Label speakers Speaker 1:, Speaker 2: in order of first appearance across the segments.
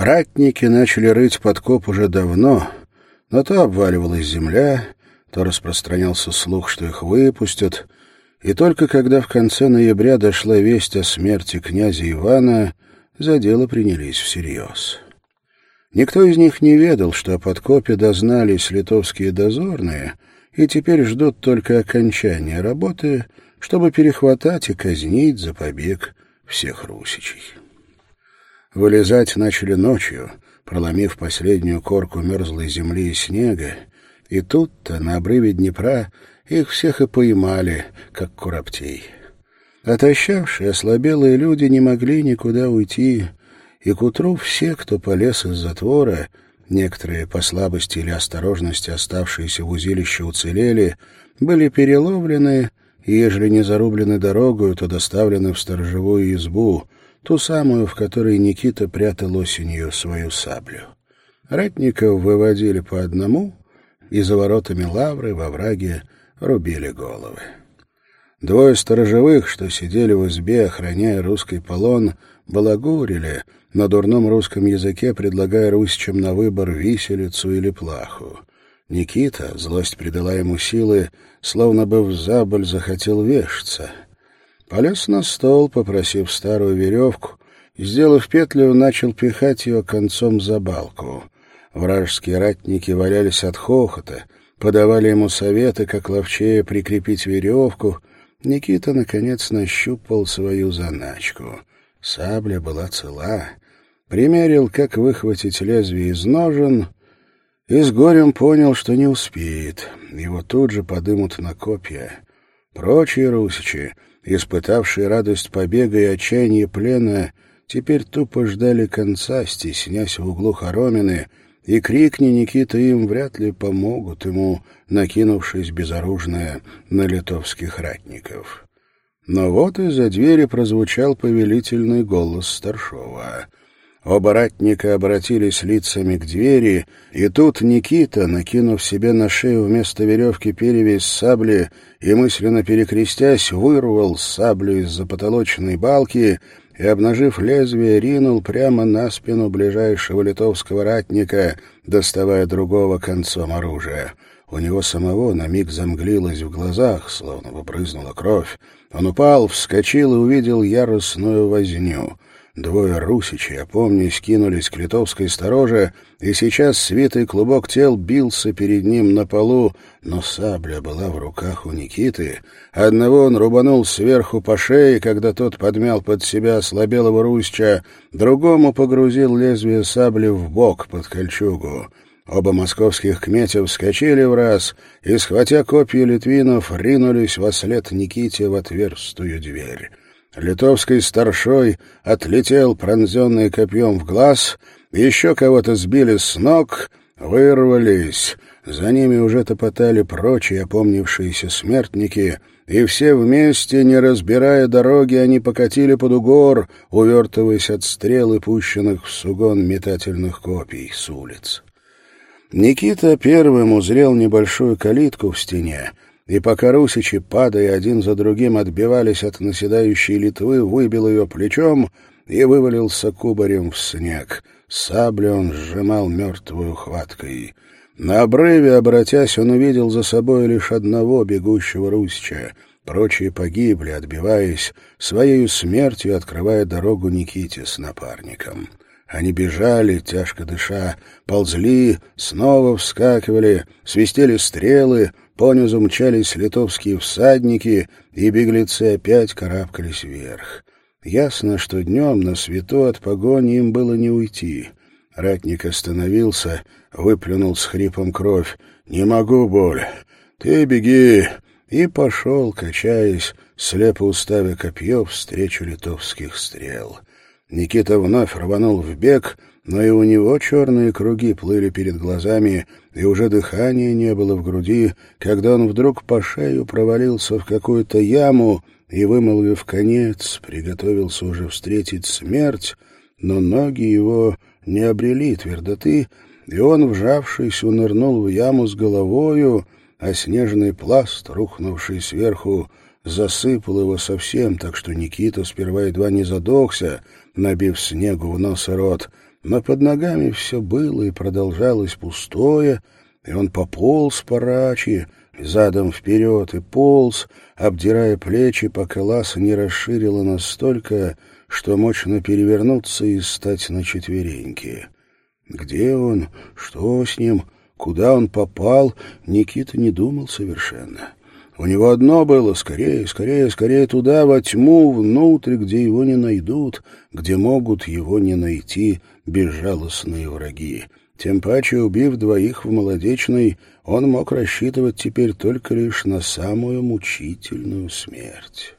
Speaker 1: Ратники начали рыть подкоп уже давно, но то обваливалась земля, то распространялся слух, что их выпустят, и только когда в конце ноября дошла весть о смерти князя Ивана, за дело принялись всерьез. Никто из них не ведал, что о подкопе дознались литовские дозорные и теперь ждут только окончания работы, чтобы перехватать и казнить за побег всех русичей. Вылезать начали ночью, проломив последнюю корку мерзлой земли и снега, и тут-то, на обрыве Днепра, их всех и поймали, как куроптей. Отощавшие, ослабелые люди не могли никуда уйти, и к утру все, кто полез из затвора, некоторые по слабости или осторожности оставшиеся в узилище уцелели, были переловлены и, ежели не зарублены дорогою, то доставлены в сторожевую избу, ту самую, в которой Никита прятал осенью свою саблю. Ратников выводили по одному, и за воротами лавры во враге рубили головы. Двое сторожевых, что сидели в избе, охраняя русский полон, балагурили, на дурном русском языке предлагая русичам на выбор виселицу или плаху. Никита, злость придала ему силы, словно бы в заболь захотел вешаться. Полез на стол, попросив старую веревку, и, сделав петлю, начал пихать ее концом за балку. Вражеские ратники валялись от хохота, подавали ему советы, как ловчее прикрепить веревку. Никита, наконец, нащупал свою заначку. Сабля была цела. Примерил, как выхватить лезвие из ножен, и с горем понял, что не успеет. Его тут же подымут на копья. Прочие русичи, испытавшие радость побега и отчаяние плена, теперь тупо ждали конца, стеснясь в углу хоромины, и крикни Никита им вряд ли помогут ему, накинувшись безоружное на литовских ратников. Но вот из-за двери прозвучал повелительный голос старшова — Оба ратника обратились лицами к двери, и тут Никита, накинув себе на шею вместо веревки перевязь сабли и мысленно перекрестясь, вырвал саблю из-за потолочной балки и, обнажив лезвие, ринул прямо на спину ближайшего литовского ратника, доставая другого концом оружия. У него самого на миг замглилось в глазах, словно бы брызнула кровь. Он упал, вскочил и увидел яростную возню — Двое русичей, опомнись, кинулись к литовской стороже, и сейчас свитый клубок тел бился перед ним на полу, но сабля была в руках у Никиты. Одного он рубанул сверху по шее, когда тот подмял под себя ослабелого русича, другому погрузил лезвие сабли в бок под кольчугу. Оба московских кметя вскочили в раз и, схватя копья литвинов, ринулись во след Никите в отверстую дверь. Литовский старшой отлетел, пронзенный копьем в глаз, еще кого-то сбили с ног, вырвались. За ними уже топотали прочие опомнившиеся смертники, и все вместе, не разбирая дороги, они покатили под угор, увертываясь от стрел и пущенных в сугон метательных копий с улиц. Никита первым узрел небольшую калитку в стене, и пока русичи, падая один за другим, отбивались от наседающей Литвы, выбил ее плечом и вывалился кубарем в снег. Саблю он сжимал мертвую хваткой. На обрыве, обратясь, он увидел за собой лишь одного бегущего русича. Прочие погибли, отбиваясь, своей смертью открывая дорогу Никите с напарником. Они бежали, тяжко дыша, ползли, снова вскакивали, свистели стрелы, Понизу мчались литовские всадники, и беглецы опять карабкались вверх. Ясно, что днем на свету от погони им было не уйти. Ратник остановился, выплюнул с хрипом кровь. «Не могу, боль! Ты беги!» И пошел, качаясь, слепо уставя копье встречу литовских стрел. Никита вновь рванул в бег — но и у него черные круги плыли перед глазами, и уже дыхания не было в груди, когда он вдруг по шею провалился в какую-то яму и, вымолвив конец, приготовился уже встретить смерть, но ноги его не обрели твердоты, и он, вжавшись, унырнул в яму с головою, а снежный пласт, рухнувший сверху, засыпал его совсем, так что Никита сперва едва не задохся, набив снегу в нос и рот, но под ногами все было и продолжалось пустое, и он пополз по рачи, задом вперед и полз, обдирая плечи, пока ласа не расширила настолько, что мощно перевернуться и стать на четвереньки. Где он? Что с ним? Куда он попал? Никита не думал совершенно. У него одно было — скорее, скорее, скорее туда, во тьму, внутрь, где его не найдут, где могут его не найти безжалостные враги. Тем паче, убив двоих в молодечной, он мог рассчитывать теперь только лишь на самую мучительную смерть.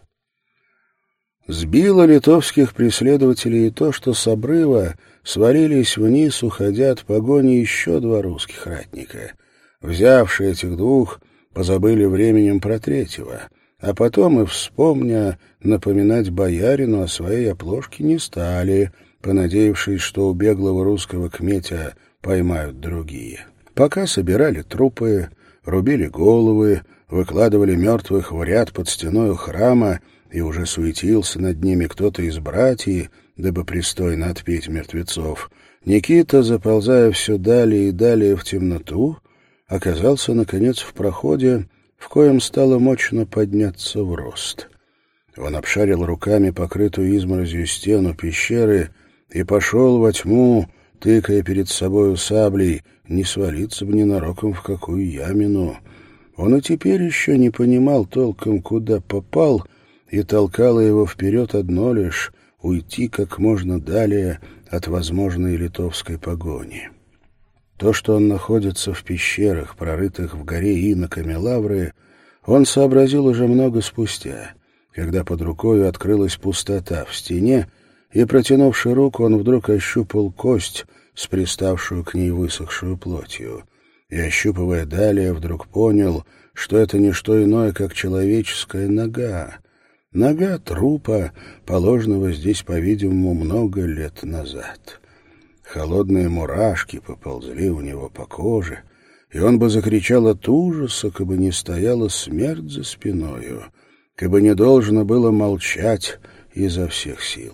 Speaker 1: Сбило литовских преследователей и то, что с обрыва свалились вниз, уходя от погони еще два русских ратника. Взявшие этих двух, позабыли временем про третьего, а потом и, вспомня, напоминать боярину о своей оплошке не стали, понадеявшись, что у беглого русского кметя поймают другие. Пока собирали трупы, рубили головы, выкладывали мертвых в ряд под стеной храма, и уже суетился над ними кто-то из братьев, дабы пристойно отпеть мертвецов, Никита, заползая все далее и далее в темноту, оказался, наконец, в проходе, в коем стало мощно подняться в рост. Он обшарил руками покрытую изморозью стену пещеры и пошел во тьму, тыкая перед собою саблей, не свалиться бы ненароком в какую ямину. Он и теперь еще не понимал толком, куда попал, и толкало его вперед одно лишь — уйти как можно далее от возможной литовской погони. То, что он находится в пещерах, прорытых в горе иноками лавры, он сообразил уже много спустя, когда под рукой открылась пустота в стене, и, протянувши руку, он вдруг ощупал кость, с приставшую к ней высохшую плотью, и, ощупывая далее, вдруг понял, что это не что иное, как человеческая нога, нога трупа, положенного здесь, по-видимому, много лет назад. Холодные мурашки поползли у него по коже, и он бы закричал от ужаса, как бы не стояла смерть за спиною, как бы не должно было молчать изо всех сил.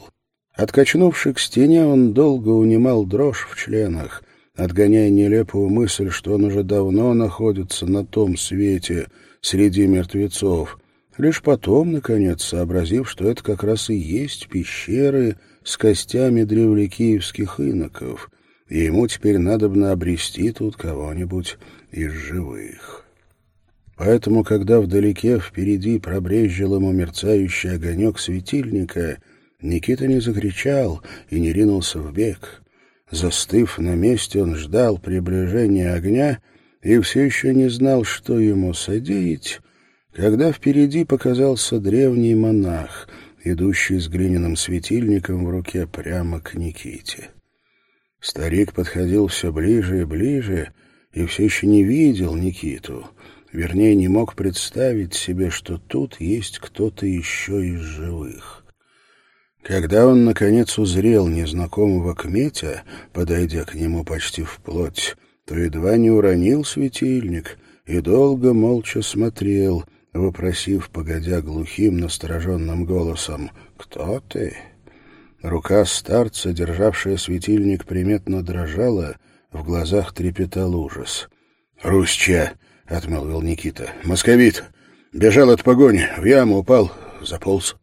Speaker 1: Откачнувши к стене, он долго унимал дрожь в членах, отгоняя нелепую мысль, что он уже давно находится на том свете среди мертвецов, лишь потом, наконец, сообразив, что это как раз и есть пещеры с костями древлекиевских иноков, и ему теперь надобно обрести тут кого-нибудь из живых. Поэтому, когда вдалеке впереди пробрезжил ему мерцающий огонек светильника — Никита не закричал и не ринулся в бег. Застыв на месте, он ждал приближения огня и все еще не знал, что ему содеять, когда впереди показался древний монах, идущий с глиняным светильником в руке прямо к Никите. Старик подходил все ближе и ближе и все еще не видел Никиту, вернее, не мог представить себе, что тут есть кто-то еще из живых. Когда он, наконец, узрел незнакомого кметя, подойдя к нему почти вплоть, то едва не уронил светильник и долго молча смотрел, вопросив, погодя глухим, настороженным голосом, «Кто ты?» Рука старца, державшая светильник, приметно дрожала, в глазах трепетал ужас. «Русча!» — отмолвил Никита. «Московит! Бежал от погони, в яму упал, заполз».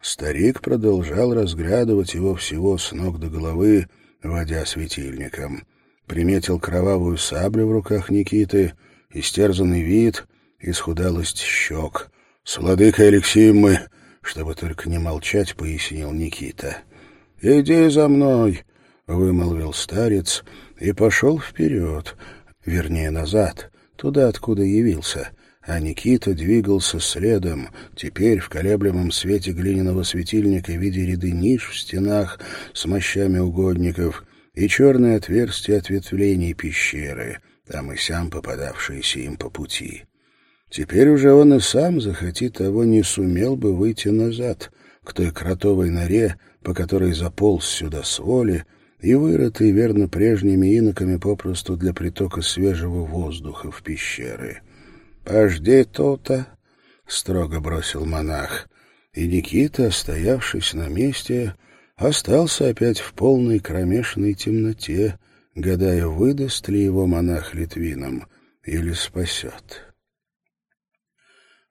Speaker 1: Старик продолжал разглядывать его всего с ног до головы, водя светильником. Приметил кровавую саблю в руках Никиты, истерзанный вид, исхудалость щек. «С владыкой Алексеем мы...» Чтобы только не молчать, пояснил Никита. «Иди за мной!» — вымолвил старец и пошел вперед, вернее, назад, туда, откуда явился — а Никита двигался следом, теперь в колеблемом свете глиняного светильника в виде ряды ниш в стенах с мощами угодников и черные отверстия ответвлений пещеры, там и сям попадавшиеся им по пути. Теперь уже он и сам, захоти того, не сумел бы выйти назад, к той кротовой норе, по которой заполз сюда с воли, и вырытый верно прежними иноками попросту для притока свежего воздуха в пещеры. «Пожди тут-то», — строго бросил монах. И Никита, стоявшись на месте, остался опять в полной кромешной темноте, гадая, выдаст ли его монах Литвинам или спасет.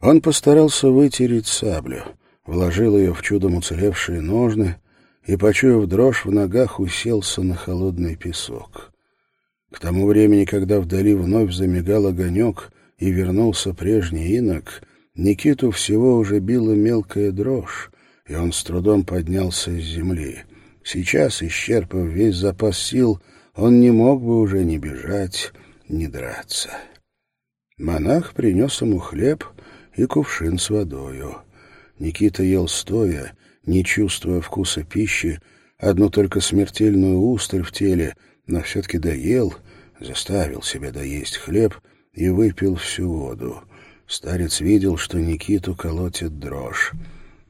Speaker 1: Он постарался вытереть саблю, вложил ее в чудом уцелевшие ножны и, почуяв дрожь в ногах, уселся на холодный песок. К тому времени, когда вдали вновь замигал огонек и вернулся прежний инок, Никиту всего уже била мелкая дрожь, и он с трудом поднялся с земли. Сейчас, исчерпав весь запас сил, он не мог бы уже ни бежать, ни драться. Монах принес ему хлеб и кувшин с водою. Никита ел стоя, не чувствуя вкуса пищи, одну только смертельную усталь в теле, но все-таки доел, заставил себя доесть хлеб и выпил всю воду. Старец видел, что Никиту колотит дрожь.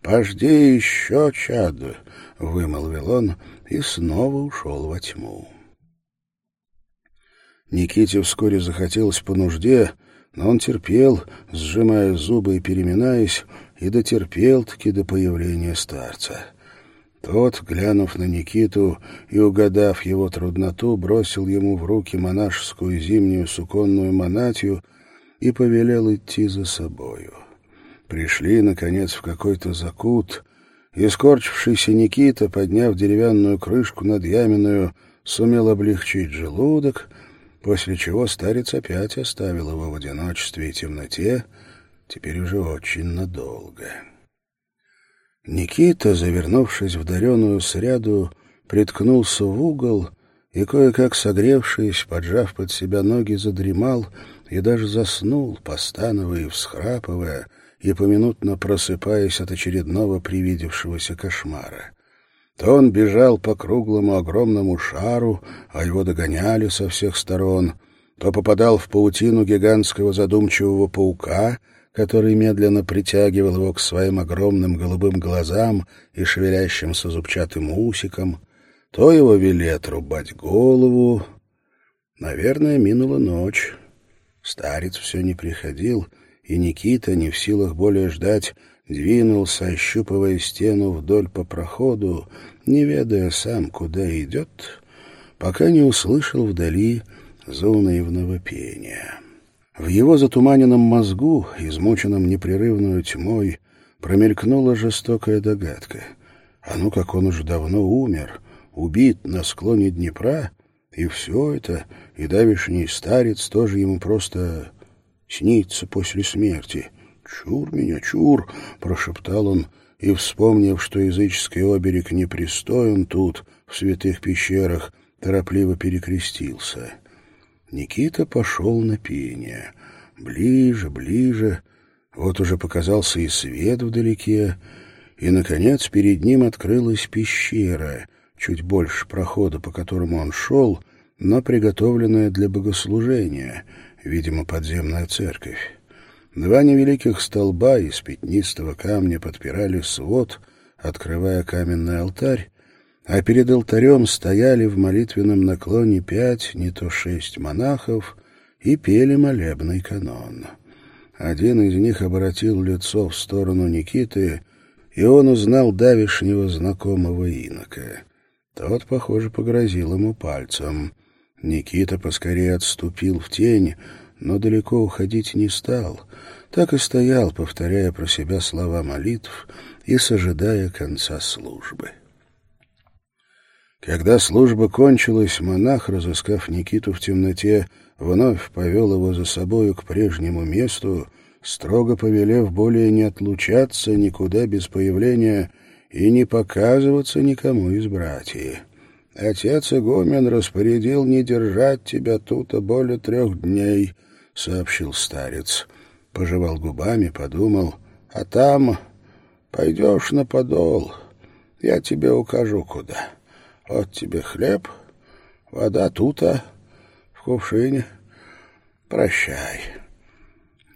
Speaker 1: «Пожди еще, чад!» — вымолвил он и снова ушел во тьму. Никите вскоре захотелось по нужде, но он терпел, сжимая зубы и переминаясь, и дотерпел-таки до появления старца. Тот, глянув на Никиту и угадав его трудноту, бросил ему в руки монашескую зимнюю суконную монатью и повелел идти за собою. Пришли, наконец, в какой-то закут, и скорчившийся Никита, подняв деревянную крышку над яменную, сумел облегчить желудок, после чего старец опять оставил его в одиночестве и темноте, теперь уже очень надолго. Никита, завернувшись в дареную сряду, приткнулся в угол и, кое-как согревшись, поджав под себя ноги, задремал и даже заснул, постановая и всхрапывая, и поминутно просыпаясь от очередного привидевшегося кошмара. То он бежал по круглому огромному шару, а его догоняли со всех сторон, то попадал в паутину гигантского задумчивого паука, который медленно притягивал его к своим огромным голубым глазам и шевелящимся зубчатым усикам, то его вели отрубать голову. Наверное, минула ночь. Старец все не приходил, и Никита, не в силах более ждать, двинулся, ощупывая стену вдоль по проходу, не ведая сам, куда идет, пока не услышал вдали заунывного пения. В его затуманенном мозгу, измученном непрерывную тьмой, промелькнула жестокая догадка. А ну, как он уже давно умер, убит на склоне Днепра, и все это, и давишний старец тоже ему просто снится после смерти — «Чур меня, чур!» — прошептал он, и, вспомнив, что языческий оберег непристоен тут, в святых пещерах, торопливо перекрестился. Никита пошел на пение. Ближе, ближе. Вот уже показался и свет вдалеке, и, наконец, перед ним открылась пещера, чуть больше прохода, по которому он шел, но приготовленная для богослужения, видимо, подземная церковь. Два невеликих столба из пятнистого камня подпирали свод, открывая каменный алтарь, а перед алтарем стояли в молитвенном наклоне пять, не то шесть монахов и пели молебный канон. Один из них обратил лицо в сторону Никиты, и он узнал давишнего знакомого инока. Тот, похоже, погрозил ему пальцем. Никита поскорее отступил в тень, но далеко уходить не стал — так и стоял, повторяя про себя слова молитв и сожидая конца службы. Когда служба кончилась, монах, разыскав Никиту в темноте, вновь повел его за собою к прежнему месту, строго повелев более не отлучаться никуда без появления и не показываться никому из братьев. Отец игумен распорядил не держать тебя тут а более трех дней, — сообщил старец пожевал губами, подумал, а там пойдешь на подол, я тебе укажу куда. Вот тебе хлеб, вода тута, в кувшине. Прощай.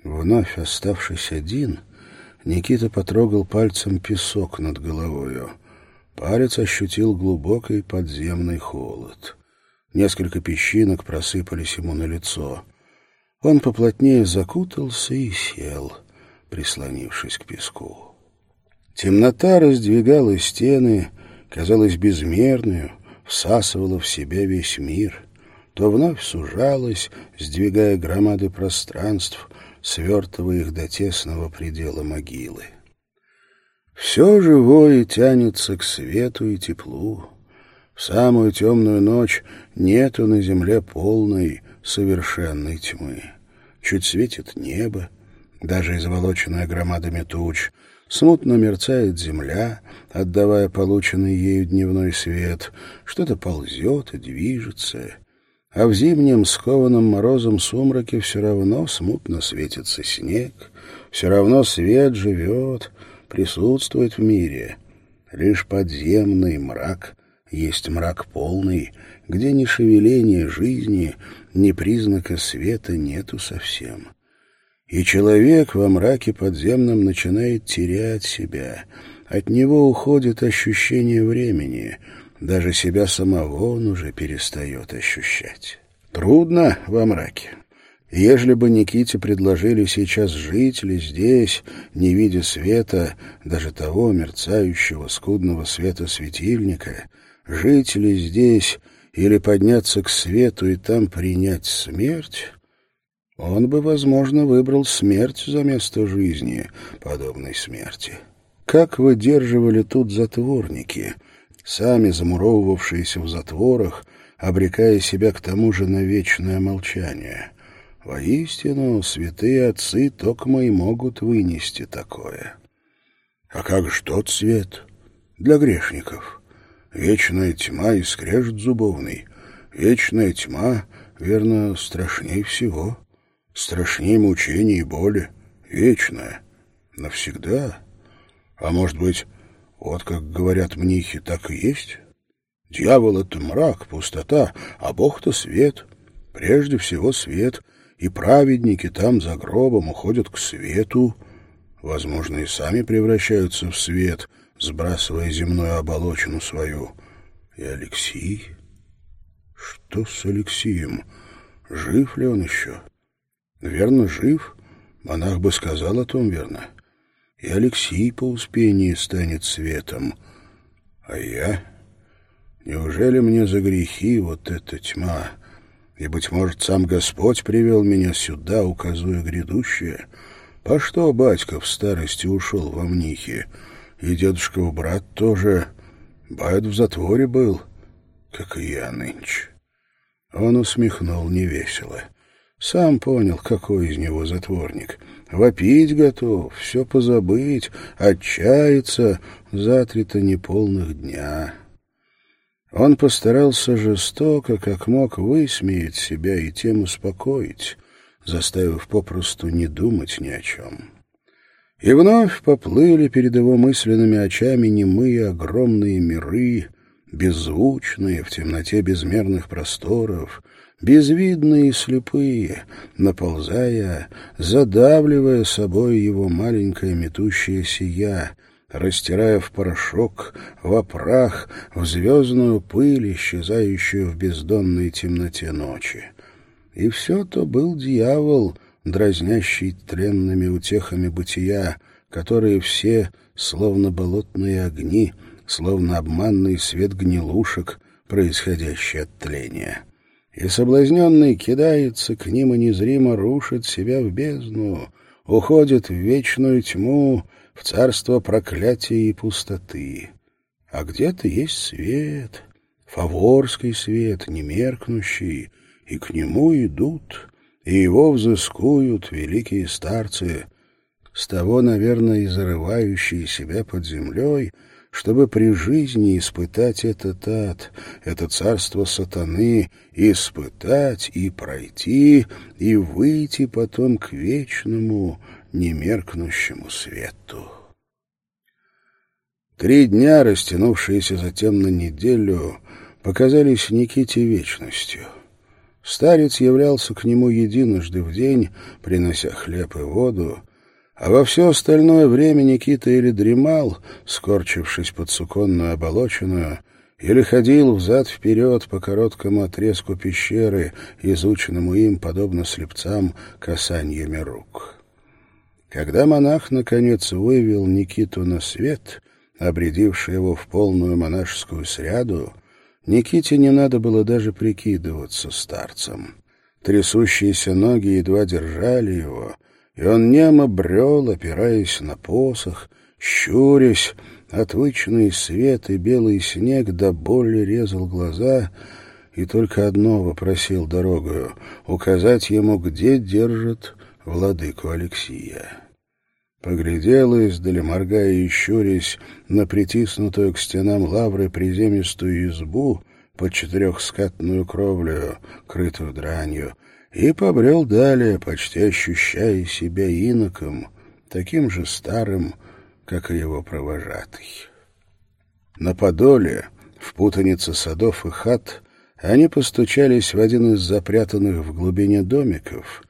Speaker 1: Вновь оставшись один, Никита потрогал пальцем песок над головою. Палец ощутил глубокий подземный холод. Несколько песчинок просыпались ему на лицо — он поплотнее закутался и сел, прислонившись к песку. Темнота раздвигала стены, казалась безмерную, всасывала в себя весь мир, то вновь сужалась, сдвигая громады пространств, свертывая их до тесного предела могилы. Все живое тянется к свету и теплу. В самую темную ночь нету на земле полной, совершенной тьмы. Чуть светит небо, даже изволоченная громадами туч, смутно мерцает земля, отдавая полученный ею дневной свет, что-то ползет и движется, а в зимнем скованном морозом сумраке все равно смутно светится снег, все равно свет живет, присутствует в мире. Лишь подземный мрак есть мрак полный, где ни шевеления жизни, ни признака света нету совсем. И человек во мраке подземном начинает терять себя. От него уходит ощущение времени. Даже себя самого он уже перестает ощущать. Трудно во мраке. Ежели бы Никите предложили сейчас жить ли здесь, не видя света, даже того мерцающего скудного света светильника, жить ли здесь или подняться к свету и там принять смерть, он бы, возможно, выбрал смерть за место жизни, подобной смерти. Как выдерживали тут затворники, сами замуровывавшиеся в затворах, обрекая себя к тому же на вечное молчание — Воистину, святые отцы токмо и могут вынести такое. А как же тот свет для грешников? Вечная тьма и скрежет зубовный. Вечная тьма, верно, страшней всего. Страшней мучений и боли. Вечная. Навсегда. А может быть, вот как говорят мнихи, так и есть? Дьявол — это мрак, пустота, а Бог-то свет. Прежде всего свет — и праведники там за гробом уходят к свету, возможно, и сами превращаются в свет, сбрасывая земную оболочину свою. И Алексей? Что с Алексеем? Жив ли он еще? Верно, жив. Монах бы сказал о том, верно. И Алексей по успении станет светом. А я? Неужели мне за грехи вот эта тьма — и, быть может, сам Господь привел меня сюда, указуя грядущее. По что батька в старости ушел во мнихи? И дедушков брат тоже. Байд в затворе был, как и я нынче. Он усмехнул невесело. Сам понял, какой из него затворник. Вопить готов, все позабыть, отчаяться за три-то неполных дня. Он постарался жестоко, как мог, высмеять себя и тем успокоить, заставив попросту не думать ни о чем. И вновь поплыли перед его мысленными очами немые огромные миры, беззвучные в темноте безмерных просторов, безвидные и слепые, наползая, задавливая собой его маленькое метущееся «я», растирая в порошок, в прах, в звездную пыль, исчезающую в бездонной темноте ночи. И все то был дьявол, дразнящий тленными утехами бытия, которые все, словно болотные огни, словно обманный свет гнилушек, происходящий от тления. И соблазненный кидается к ним и незримо рушит себя в бездну, уходит в вечную тьму, в царство проклятия и пустоты. А где-то есть свет, фаворский свет, немеркнущий, и к нему идут, и его взыскуют великие старцы, с того, наверное, и зарывающие себя под землей, чтобы при жизни испытать этот ад, это царство сатаны, испытать и пройти, и выйти потом к вечному, немеркнущему свету. Три дня, растянувшиеся затем на неделю, показались Никите вечностью. Старец являлся к нему единожды в день, принося хлеб и воду, а во все остальное время Никита или дремал, скорчившись под суконную оболоченную, или ходил взад-вперед по короткому отрезку пещеры, изученному им, подобно слепцам, касаниями рук. Когда монах, наконец, вывел Никиту на свет обредивший его в полную монашескую сряду, Никите не надо было даже прикидываться старцем. Трясущиеся ноги едва держали его, и он немо брел, опираясь на посох, щурясь, отвычный свет и белый снег до боли резал глаза, и только одно вопросил дорогою — указать ему, где держат владыку Алексия. Поглядел издали, моргая и щурясь, на притиснутую к стенам лавры приземистую избу под четырехскатную кровлю, крытую дранью, и побрел далее, почти ощущая себя иноком, таким же старым, как и его провожатый. На Подоле, в путанице садов и хат, они постучались в один из запрятанных в глубине домиков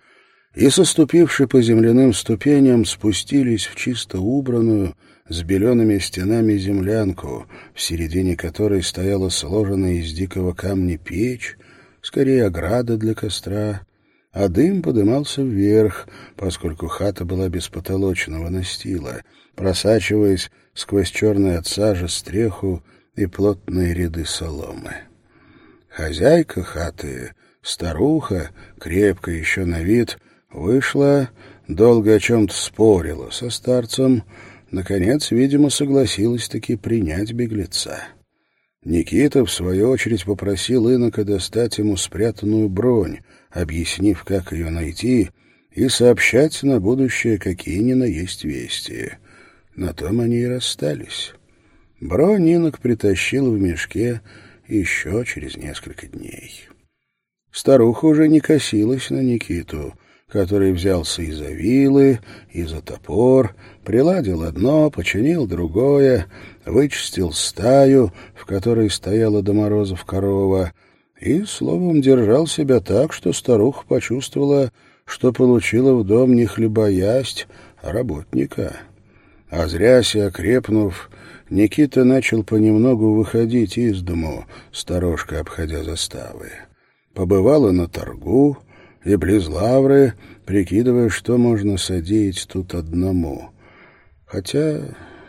Speaker 1: и, соступивши по земляным ступеням, спустились в чисто убранную, с белеными стенами землянку, в середине которой стояла сложенная из дикого камня печь, скорее ограда для костра, а дым подымался вверх, поскольку хата была без потолочного настила, просачиваясь сквозь черные от сажи стреху и плотные ряды соломы. Хозяйка хаты, старуха, крепко еще на вид, вышла, долго о чем-то спорила со старцем, наконец, видимо, согласилась-таки принять беглеца. Никита, в свою очередь, попросил инока достать ему спрятанную бронь, объяснив, как ее найти, и сообщать на будущее, какие ни на есть вести. На том они и расстались. Бронь инок притащил в мешке еще через несколько дней. Старуха уже не косилась на Никиту — который взялся и за вилы, и за топор, приладил одно, починил другое, вычистил стаю, в которой стояла до морозов корова, и, словом, держал себя так, что старуха почувствовала, что получила в дом не хлебоясть, а работника. А зрясь и окрепнув, Никита начал понемногу выходить из дому, сторожка обходя заставы. Побывала на торгу, и близ лавры, прикидывая, что можно садить тут одному. Хотя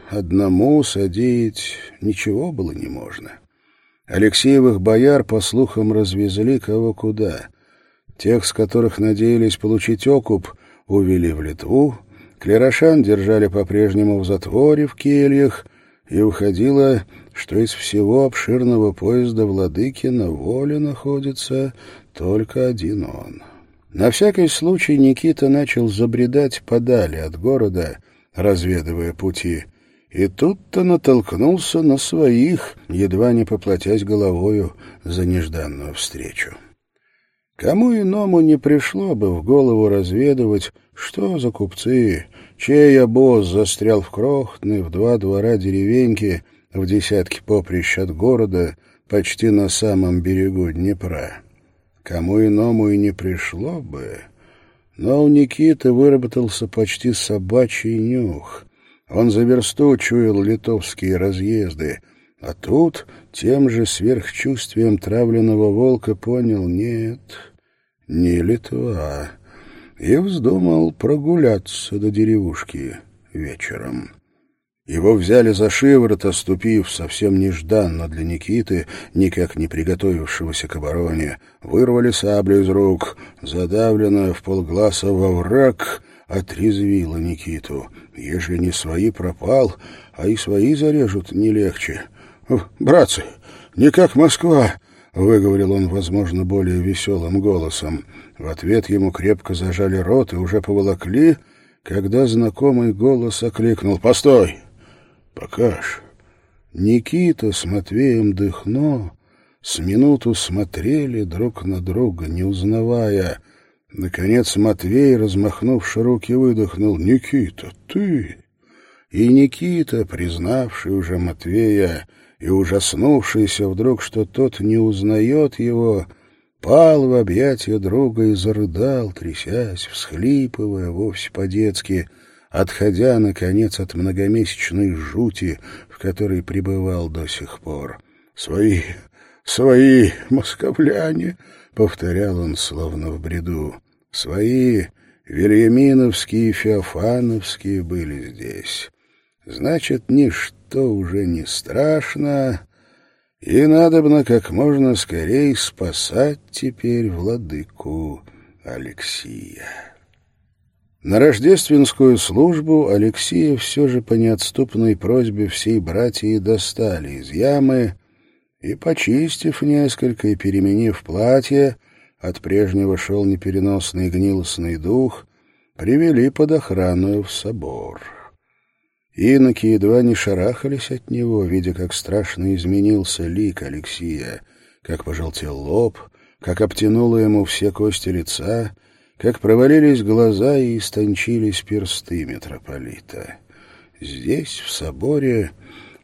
Speaker 1: одному садить ничего было не можно. Алексеевых бояр, по слухам, развезли кого куда. Тех, с которых надеялись получить окуп, увели в Литву, клерошан держали по-прежнему в затворе в кельях, и уходило, что из всего обширного поезда владыки на воле находится только один он. На всякий случай Никита начал забредать подали от города, разведывая пути, и тут-то натолкнулся на своих, едва не поплатясь головою за нежданную встречу. Кому иному не пришло бы в голову разведывать, что за купцы, чей обоз застрял в крохотной в два двора деревеньки в десятке поприщ от города, почти на самом берегу Днепра. Кому иному и не пришло бы, но у Никиты выработался почти собачий нюх. Он за версту чуял литовские разъезды, а тут тем же сверхчувствием травленного волка понял — нет, не Литва, и вздумал прогуляться до деревушки вечером. Его взяли за шиворот, оступив совсем нежданно для Никиты, никак не приготовившегося к обороне. Вырвали саблю из рук, задавленная в полгласа во враг, отрезвила Никиту. Ежели не свои пропал, а и свои зарежут не легче. «Братцы, не как Москва!» — выговорил он, возможно, более веселым голосом. В ответ ему крепко зажали рот и уже поволокли, когда знакомый голос окликнул «Постой!» Покаж. Никита с Матвеем Дыхно с минуту смотрели друг на друга, не узнавая. Наконец Матвей, размахнувши руки, выдохнул. «Никита, ты!» И Никита, признавший уже Матвея и ужаснувшийся вдруг, что тот не узнает его, пал в объятия друга и зарыдал, трясясь, всхлипывая вовсе по-детски — отходя, наконец, от многомесячной жути, в которой пребывал до сих пор. «Свои, свои московляне!» — повторял он, словно в бреду. «Свои Вильяминовские и Феофановские были здесь. значит, ничто уже не страшно, и надобно как можно скорее спасать теперь владыку Алексия. На рождественскую службу Алексея все же по неотступной просьбе всей братьи достали из ямы и, почистив несколько и переменив платье, от прежнего шел непереносный гнилостный дух, привели под охрану в собор. Иноки едва не шарахались от него, видя, как страшно изменился лик Алексия, как пожелтел лоб, как обтянуло ему все кости лица, как провалились глаза и истончились персты митрополита. Здесь, в соборе,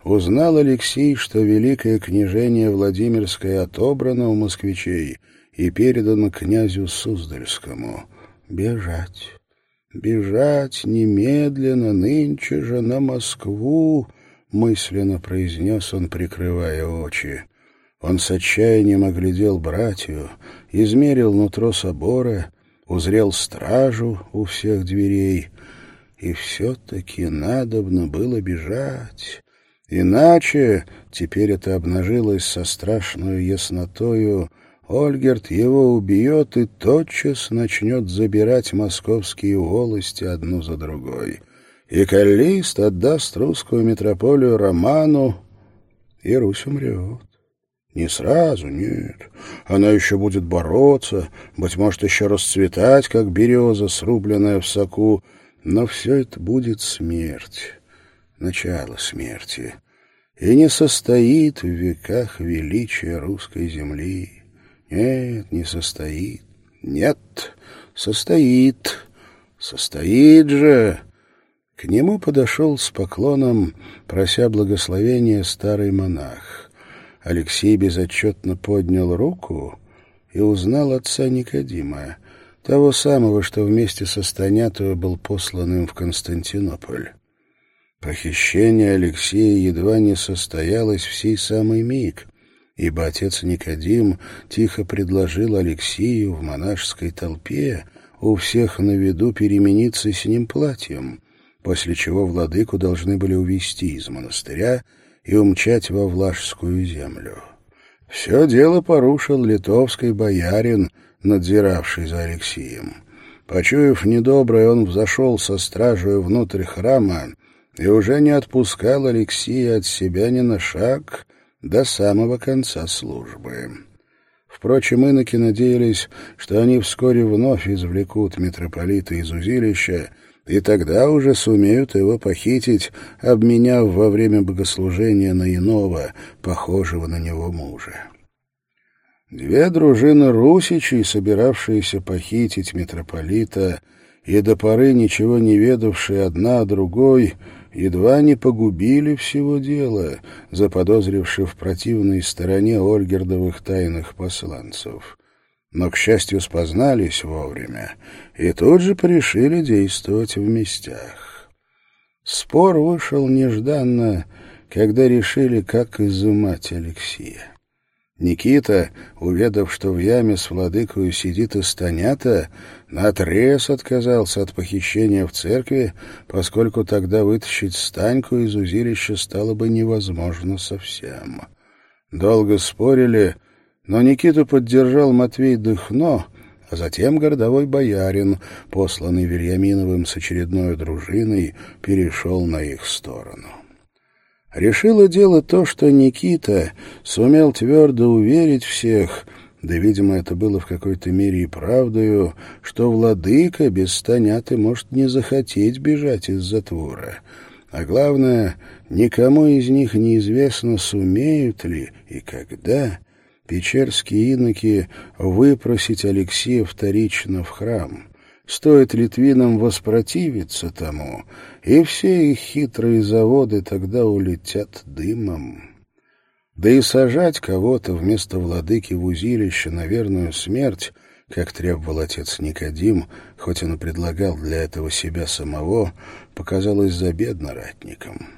Speaker 1: узнал Алексей, что великое княжение Владимирское отобрано у москвичей и передано князю Суздальскому. Бежать, бежать немедленно, нынче же на Москву, мысленно произнес он, прикрывая очи. Он с отчаянием оглядел братью, измерил нутро собора, узрел стражу у всех дверей, и все-таки надобно было бежать. Иначе, теперь это обнажилось со страшной яснотою, Ольгерт его убьет и тотчас начнет забирать московские волости одну за другой. И Каллист отдаст русскую метрополию Роману, и Русь умрет. Не сразу, нет. Она еще будет бороться, быть может, еще расцветать, как береза, срубленная в соку, но все это будет смерть, начало смерти, и не состоит в веках величия русской земли. Нет, не состоит. Нет, состоит. Состоит же. К нему подошел с поклоном, прося благословения старый монах. Алексей безотчетно поднял руку и узнал отца Никодима, того самого, что вместе со Станятою был послан им в Константинополь. Похищение Алексея едва не состоялось в сей самый миг, ибо отец Никодим тихо предложил Алексею в монашеской толпе у всех на виду перемениться с ним платьем, после чего владыку должны были увести из монастыря и умчать во Влажскую землю. Все дело порушил литовский боярин, надзиравший за Алексием. Почуяв недоброе, он взошел со стражей внутрь храма и уже не отпускал Алексея от себя ни на шаг до самого конца службы. Впрочем, иноки надеялись, что они вскоре вновь извлекут митрополита из узилища и тогда уже сумеют его похитить, обменяв во время богослужения на иного, похожего на него мужа. Две дружины русичей, собиравшиеся похитить митрополита, и до поры ничего не ведавшие одна другой, едва не погубили всего дела, заподозривши в противной стороне Ольгердовых тайных посланцев но, к счастью, спознались вовремя и тут же порешили действовать в местях. Спор вышел нежданно, когда решили, как изымать Алексея. Никита, уведав, что в яме с владыкою сидит Истанята, наотрез отказался от похищения в церкви, поскольку тогда вытащить Станьку из узилища стало бы невозможно совсем. Долго спорили, но Никиту поддержал Матвей Дыхно, а затем городовой боярин, посланный Вильяминовым с очередной дружиной, перешел на их сторону. Решило дело то, что Никита сумел твердо уверить всех, да, видимо, это было в какой-то мере и правдою, что владыка без Станяты может не захотеть бежать из затвора. А главное, никому из них неизвестно, сумеют ли и когда печерские иноки выпросить Алексея вторично в храм. Стоит литвинам воспротивиться тому, и все их хитрые заводы тогда улетят дымом. Да и сажать кого-то вместо владыки в узилище на верную смерть, как требовал отец Никодим, хоть он и предлагал для этого себя самого, показалось забедно ратникам.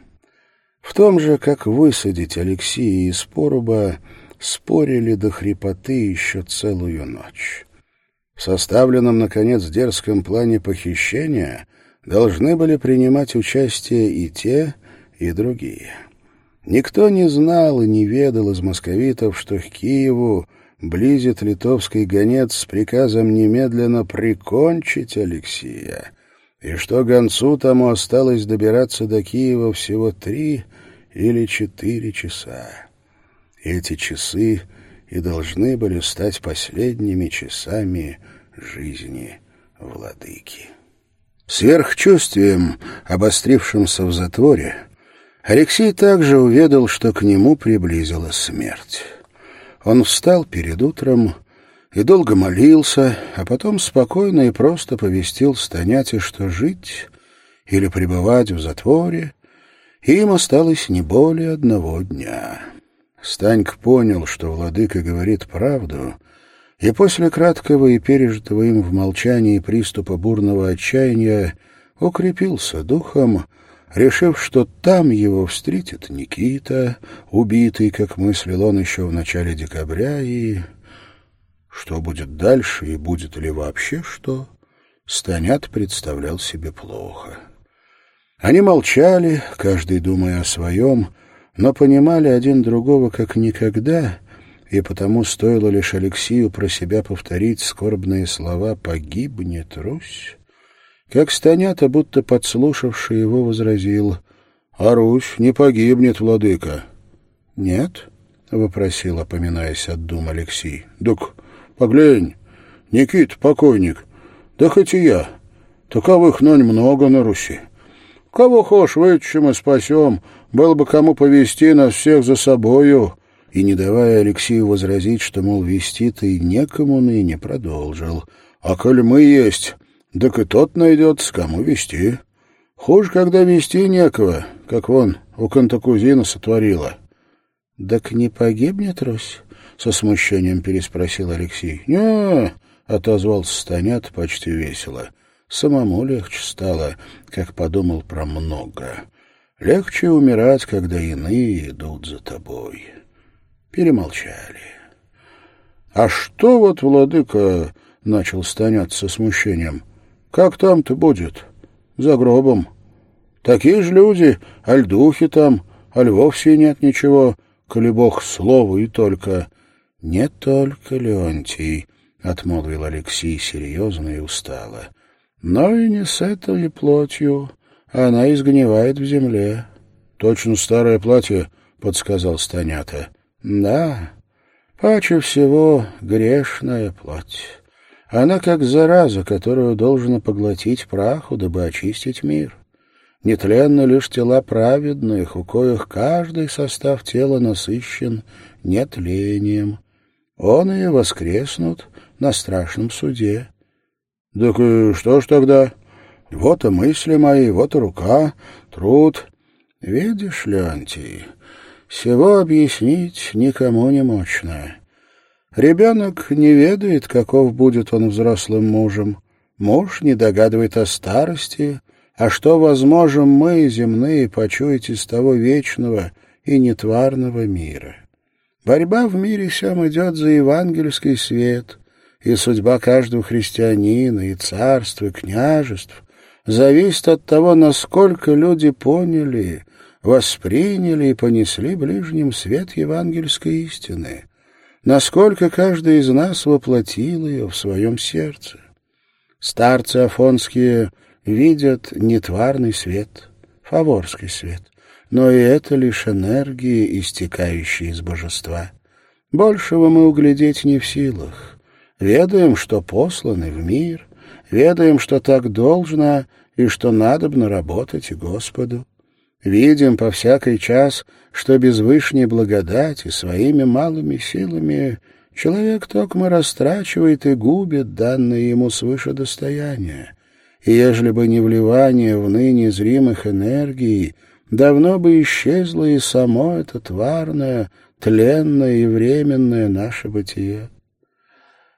Speaker 1: В том же, как высадить Алексея из поруба, спорили до хрипоты еще целую ночь. В составленном, наконец, дерзком плане похищения должны были принимать участие и те, и другие. Никто не знал и не ведал из московитов, что к Киеву близит литовский гонец с приказом немедленно прикончить Алексия, и что гонцу тому осталось добираться до Киева всего три или четыре часа. Эти часы и должны были стать последними часами жизни владыки. Сверхчувствием, обострившимся в затворе, Алексей также уведал, что к нему приблизилась смерть. Он встал перед утром и долго молился, а потом спокойно и просто повестил Станяте, что жить или пребывать в затворе им осталось не более одного дня. Станьк понял, что владыка говорит правду, и после краткого и пережитого им в молчании приступа бурного отчаяния укрепился духом, решив, что там его встретит Никита, убитый, как мыслил он еще в начале декабря, и что будет дальше и будет ли вообще что, Станят представлял себе плохо. Они молчали, каждый думая о своем, но понимали один другого как никогда, и потому стоило лишь Алексею про себя повторить скорбные слова «погибнет Русь», как Станята, будто подслушавший его, возразил «А Русь не погибнет, владыка». «Нет?» — вопросил, опоминаясь от дум Алексей. «Так поглянь, Никит покойник, да хоть и я, таковых нонь много на Руси. Кого хошь вытащим и спасем, было бы кому повести нас всех за собою». И, не давая Алексею возразить, что, мол, вести-то и некому ныне, продолжил. «А коль мы есть, так и тот найдется, кому вести. Хуже, когда вести некого, как вон у Кантакузина сотворила». «Так не погибнет Русь?» — со смущением переспросил Алексей. «Не-не-не», отозвался Станят почти весело. Самому легче стало, как подумал про много. Легче умирать, когда иные идут за тобой. Перемолчали. — А что вот, владыка, — начал Станят со смущением, — как там-то будет? За гробом. Такие же люди, аль духи там, аль вовсе нет ничего, коли бог слово и только. — Не только, Леонтий, — отмолвил Алексей серьезно и устало но и не с этой плотью. Она изгнивает в земле. — Точно старое платье, — подсказал Станята. — Да, паче всего грешная плоть. Она как зараза, которую должно поглотить праху, дабы очистить мир. Нетленны лишь тела праведных, у коих каждый состав тела насыщен нетлением. Он и воскреснут на страшном суде. Так и что ж тогда? Вот и мысли мои, вот и рука, труд. Видишь, Леонтий, всего объяснить никому не мощно. Ребенок не ведает, каков будет он взрослым мужем. Муж не догадывает о старости, а что возможем мы, земные, почуять из того вечного и нетварного мира. Борьба в мире всем идет за евангельский свет, и судьба каждого христианина, и царств, и княжеств зависит от того, насколько люди поняли, восприняли и понесли ближним свет евангельской истины, насколько каждый из нас воплотил ее в своем сердце. Старцы афонские видят нетварный свет, фаворский свет, но и это лишь энергии, истекающие из божества. Большего мы углядеть не в силах. Ведаем, что посланы в мир, ведаем, что так должно и что надобно работать Господу. Видим по всякий час, что без вышней благодати своими малыми силами человек токмо растрачивает и губит данное ему свыше достояния. И ежели бы не вливание в ныне зримых энергий, давно бы исчезло и само это тварное, тленное и временное наше бытие.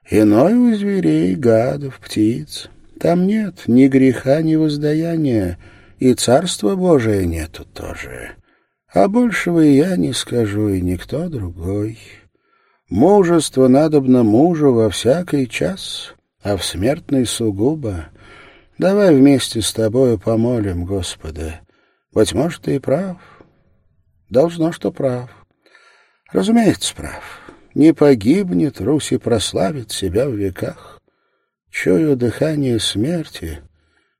Speaker 1: Иной у зверей, гадов, птиц. Там нет ни греха, ни воздаяния, и Царства Божия нету тоже. А большего я не скажу, и никто другой. Мужество надобно мужу во всякий час, а в смертный сугубо. Давай вместе с тобою помолим Господа. Быть может, ты и прав, Должно, что прав. Разумеется, прав. Не погибнет Русь и прославит себя в веках. Чую дыхание смерти,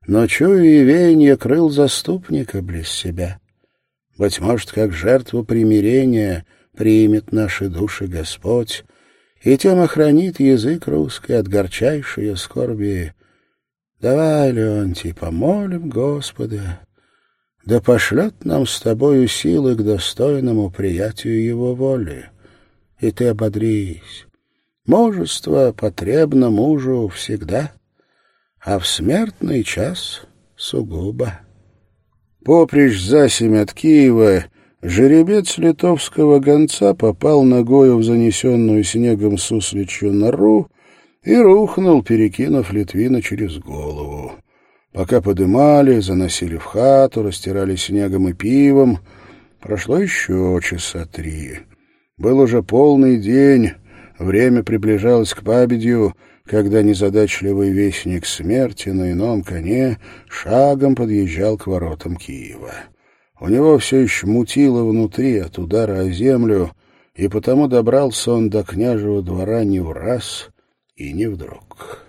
Speaker 1: но чую и веяние крыл заступника близ себя. Быть может, как жертву примирения примет наши души Господь, и тем охранит язык русский от горчайшей скорби. Давай, Леонтий, помолим Господа, да пошлет нам с тобою силы к достойному приятию его воли. И ты ободрись. Мужество потребно мужу всегда, а в смертный час сугубо. Поприщ за семь от Киева жеребец литовского гонца попал ногою в занесенную снегом сусличью нору и рухнул, перекинув Литвина через голову. Пока подымали, заносили в хату, растирали снегом и пивом, прошло еще часа три. Был уже полный день, время приближалось к победью, когда незадачливый вестник смерти на ином коне шагом подъезжал к воротам Киева. У него все еще мутило внутри от удара о землю, и потому добрался он до княжего двора не в раз и не вдруг.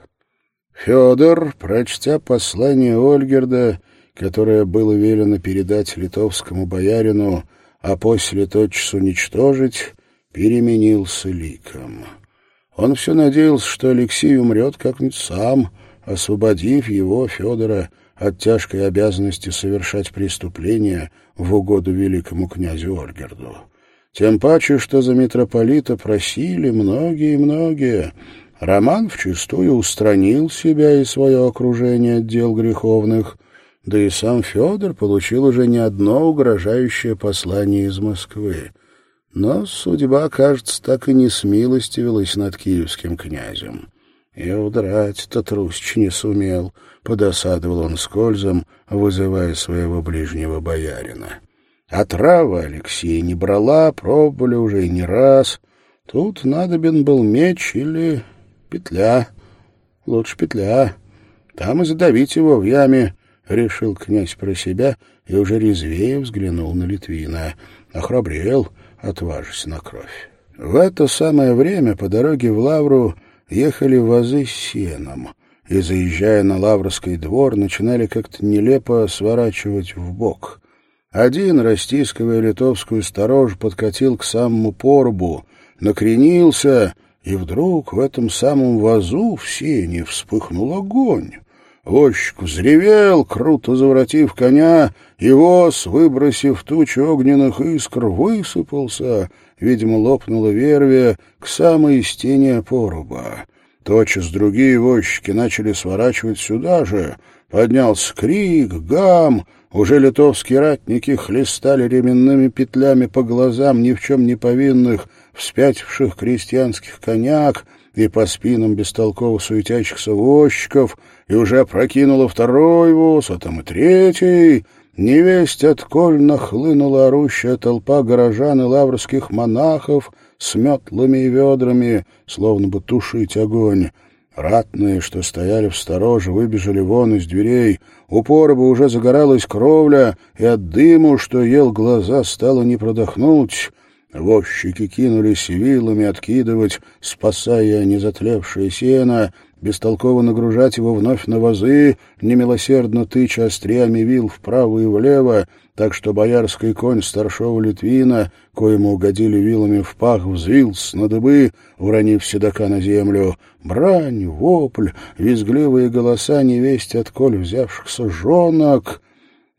Speaker 1: Федор, прочтя послание Ольгерда, которое было велено передать литовскому боярину, а после тотчас уничтожить, переменился ликом. Он все надеялся, что Алексей умрет как-нибудь сам, освободив его, Федора, от тяжкой обязанности совершать преступления в угоду великому князю Ольгерду. Тем паче, что за митрополита просили многие-многие, Роман вчистую устранил себя и свое окружение от дел греховных, да и сам Федор получил уже не одно угрожающее послание из Москвы. Но судьба, кажется, так и не смилостивилась над киевским князем. И удрать-то Трусич не сумел, — подосадовал он скользом, вызывая своего ближнего боярина. А трава Алексей не брала, пробовали уже и не раз. Тут надобен был меч или Петля. Лучше петля. Там и задавить его в яме, — решил князь про себя и уже резвее взглянул на Литвина. Охрабрел, отважись на кровь. В это самое время по дороге в Лавру ехали вазы с сеном, и, заезжая на Лаврский двор, начинали как-то нелепо сворачивать в бок. Один, растискивая литовскую сторож, подкатил к самому порубу, накренился и вдруг в этом самом вазу в сене вспыхнул огонь. Возчик взревел, круто заворотив коня, и воз, выбросив тучу огненных искр, высыпался, видимо, лопнула вервия к самой стене поруба. Тотчас другие возчики начали сворачивать сюда же. Поднялся крик, гам, уже литовские ратники хлестали ременными петлями по глазам ни в чем не повинных, вспятивших крестьянских коняк и по спинам бестолково суетящихся возчиков, и уже опрокинула второй воз, а там и третий. Невесть отколь нахлынула орущая толпа горожан и лаврских монахов с метлами и ведрами, словно бы тушить огонь. Ратные, что стояли в стороже, выбежали вон из дверей. У пороба уже загоралась кровля, и от дыму, что ел глаза, стало не продохнуть. Возчики кинулись вилами откидывать, спасая незатлевшее сено, бестолково нагружать его вновь на вазы, немилосердно тыча остриями вил вправо и влево, так что боярский конь старшего Литвина, коему угодили вилами в пах, взвился на дыбы, уронив седока на землю. Брань, вопль, визгливые голоса невесть отколь взявшихся жонок.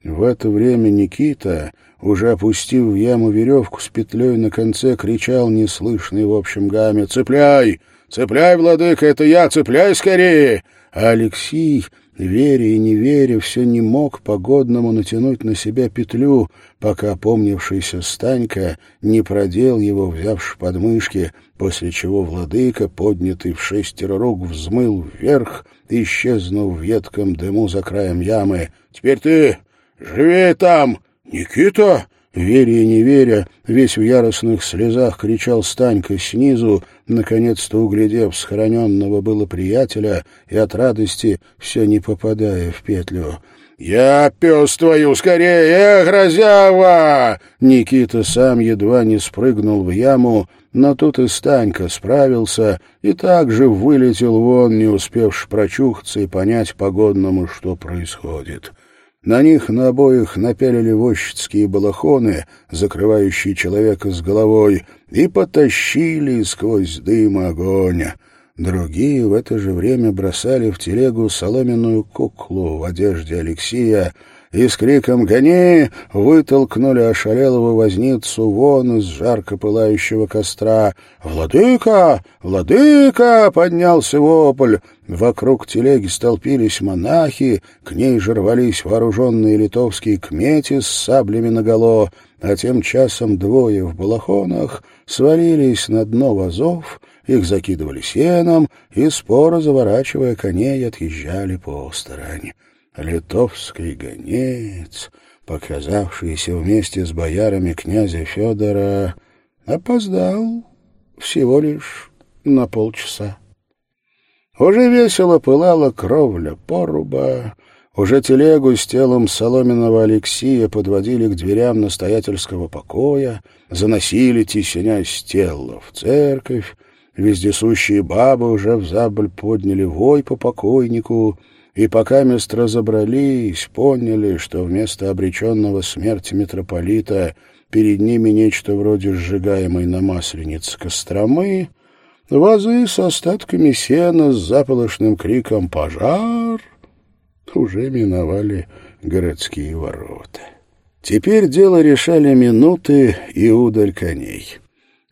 Speaker 1: В это время Никита уже опустив в яму веревку с петлей на конце, кричал неслышный в общем гамме «Цепляй! Цепляй, владыка, это я! Цепляй скорее!» А Алексей, веря и не веря, все не мог погодному натянуть на себя петлю, пока опомнившийся Станька не продел его, взявши подмышки, после чего владыка, поднятый в шестеро рук, взмыл вверх, исчезнув в едком дыму за краем ямы. «Теперь ты! Живее там!» «Никита!» Веря и не веря, весь в яростных слезах кричал Станька снизу, наконец-то углядев схороненного было приятеля и от радости все не попадая в петлю. «Я пес твою, скорее, грозява!» Никита сам едва не спрыгнул в яму, но тут и Станька справился и также вылетел вон, не успевши прочухаться и понять погодному, что происходит. На них на обоих напялили вощицкие балахоны, закрывающие человека с головой, и потащили сквозь дым огонь. Другие в это же время бросали в телегу соломенную куклу в одежде Алексея и с криком «Гони!» вытолкнули ошалелого возницу вон из жарко пылающего костра. «Владыка! Владыка!» — поднялся вопль. Вокруг телеги столпились монахи, к ней же рвались вооруженные литовские кмети с саблями наголо, а тем часом двое в балахонах свалились на дно вазов, их закидывали сеном и, споро заворачивая коней, отъезжали по стороне литовский гонец, показавшийся вместе с боярами князя Федора, опоздал всего лишь на полчаса. Уже весело пылала кровля поруба, уже телегу с телом соломенного Алексия подводили к дверям настоятельского покоя, заносили тесеня с в церковь, вездесущие бабы уже в заболь подняли вой по покойнику — и пока мест разобрались, поняли, что вместо обреченного смерти митрополита перед ними нечто вроде сжигаемой на масленице Костромы, вазы с остатками сена с заполошным криком «Пожар!» уже миновали городские ворота. Теперь дело решали минуты и удаль коней.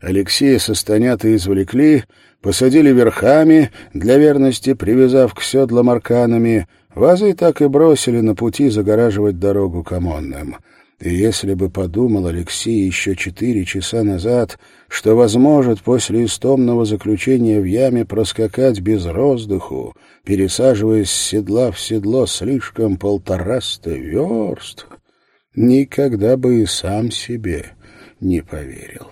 Speaker 1: Алексея со Станята извлекли, посадили верхами, для верности привязав к седлам арканами, вазы так и бросили на пути загораживать дорогу комонным. И если бы подумал Алексей еще четыре часа назад, что возможет после истомного заключения в яме проскакать без роздыху, пересаживаясь с седла в седло слишком полтораста верст, никогда бы и сам себе не поверил.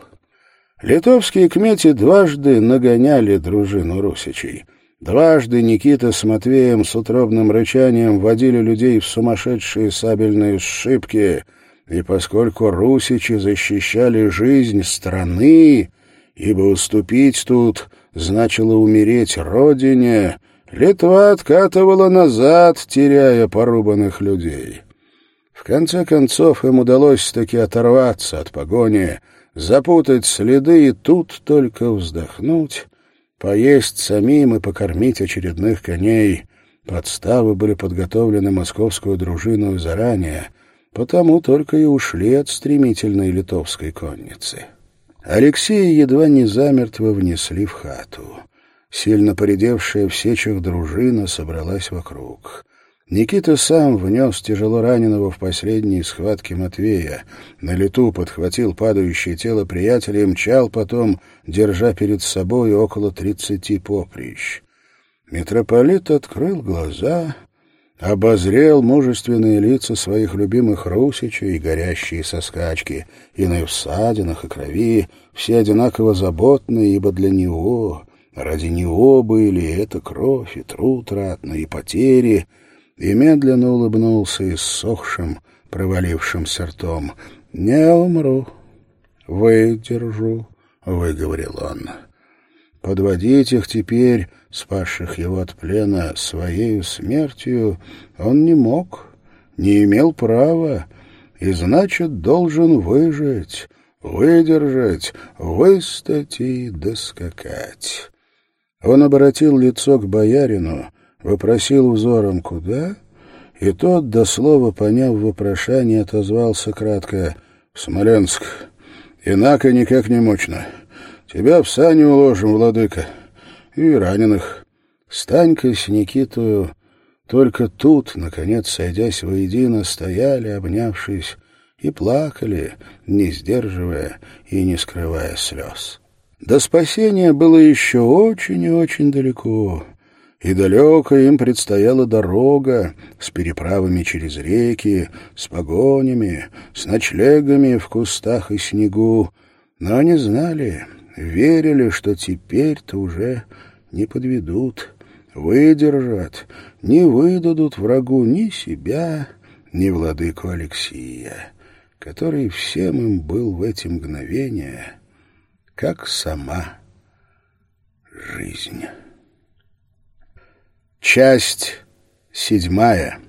Speaker 1: Литовские кмети дважды нагоняли дружину русичей. Дважды Никита с Матвеем с утробным рычанием водили людей в сумасшедшие сабельные сшибки, и поскольку русичи защищали жизнь страны, ибо уступить тут значило умереть родине, Литва откатывала назад, теряя порубанных людей. В конце концов им удалось таки оторваться от погони — запутать следы и тут только вздохнуть, поесть самим и покормить очередных коней. Подставы были подготовлены московскую дружину заранее, потому только и ушли от стремительной литовской конницы. Алексея едва не замертво внесли в хату. Сильно поредевшая в сечах дружина собралась вокруг. Никита сам внес тяжело раненого в последние схватки Матвея. На лету подхватил падающее тело приятеля и мчал потом, держа перед собой около тридцати поприщ. Митрополит открыл глаза, обозрел мужественные лица своих любимых русичей, горящие со скачки, иные в садинах и крови, все одинаково заботные, ибо для него, ради него были это кровь, и труд ратный, и потери — и медленно улыбнулся иссохшим, провалившимся ртом. «Не умру, выдержу», — выговорил он. Подводить их теперь, спасших его от плена, своей смертью, он не мог, не имел права, и, значит, должен выжить, выдержать, выстать и доскакать. Он обратил лицо к боярину — вопросил взором «Куда?», и тот, до слова поняв вопрошание, отозвался кратко «В Смоленск. Инако никак не мощно. Тебя в сани уложим, владыка, и раненых. Станька с Никитою только тут, наконец, сойдясь воедино, стояли, обнявшись, и плакали, не сдерживая и не скрывая слез. До спасения было еще очень и очень далеко и далеко им предстояла дорога с переправами через реки, с погонями, с ночлегами в кустах и снегу, но они знали, верили, что теперь-то уже не подведут, выдержат, не выдадут врагу ни себя, ни владыку Алексия, который всем им был в эти мгновения, как сама жизнь. Часть седьмая.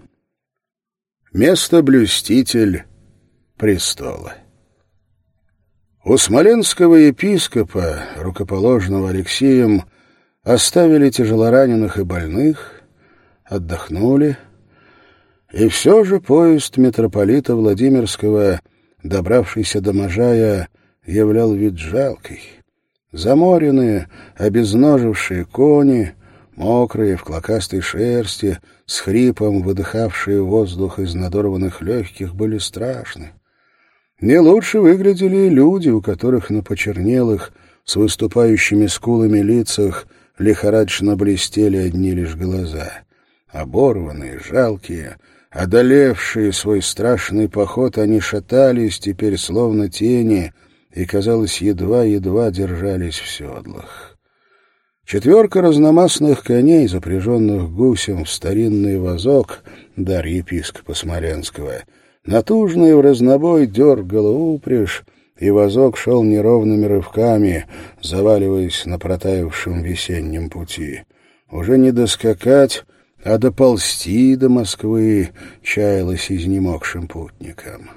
Speaker 1: Место блюститель престола. У смоленского епископа, рукоположного Алексеем, оставили тяжелораненых и больных, отдохнули, и все же поезд митрополита Владимирского, добравшийся до Можая, являл вид жалкий. Заморенные, обезножившие кони, мокрые, в клокастой шерсти, с хрипом выдыхавшие воздух из надорванных легких, были страшны. Не лучше выглядели люди, у которых на почернелых, с выступающими скулами лицах лихорадочно блестели одни лишь глаза. Оборванные, жалкие, одолевшие свой страшный поход, они шатались теперь словно тени и, казалось, едва-едва держались в седлах. Четверка разномастных коней, запряженных гусем в старинный вазок, дар епископа Смоленского — Натужный в разнобой дергала упряжь, и вазок шел неровными рывками, заваливаясь на протаявшем весеннем пути. Уже не доскакать, а доползти до Москвы чаялось изнемогшим путникам.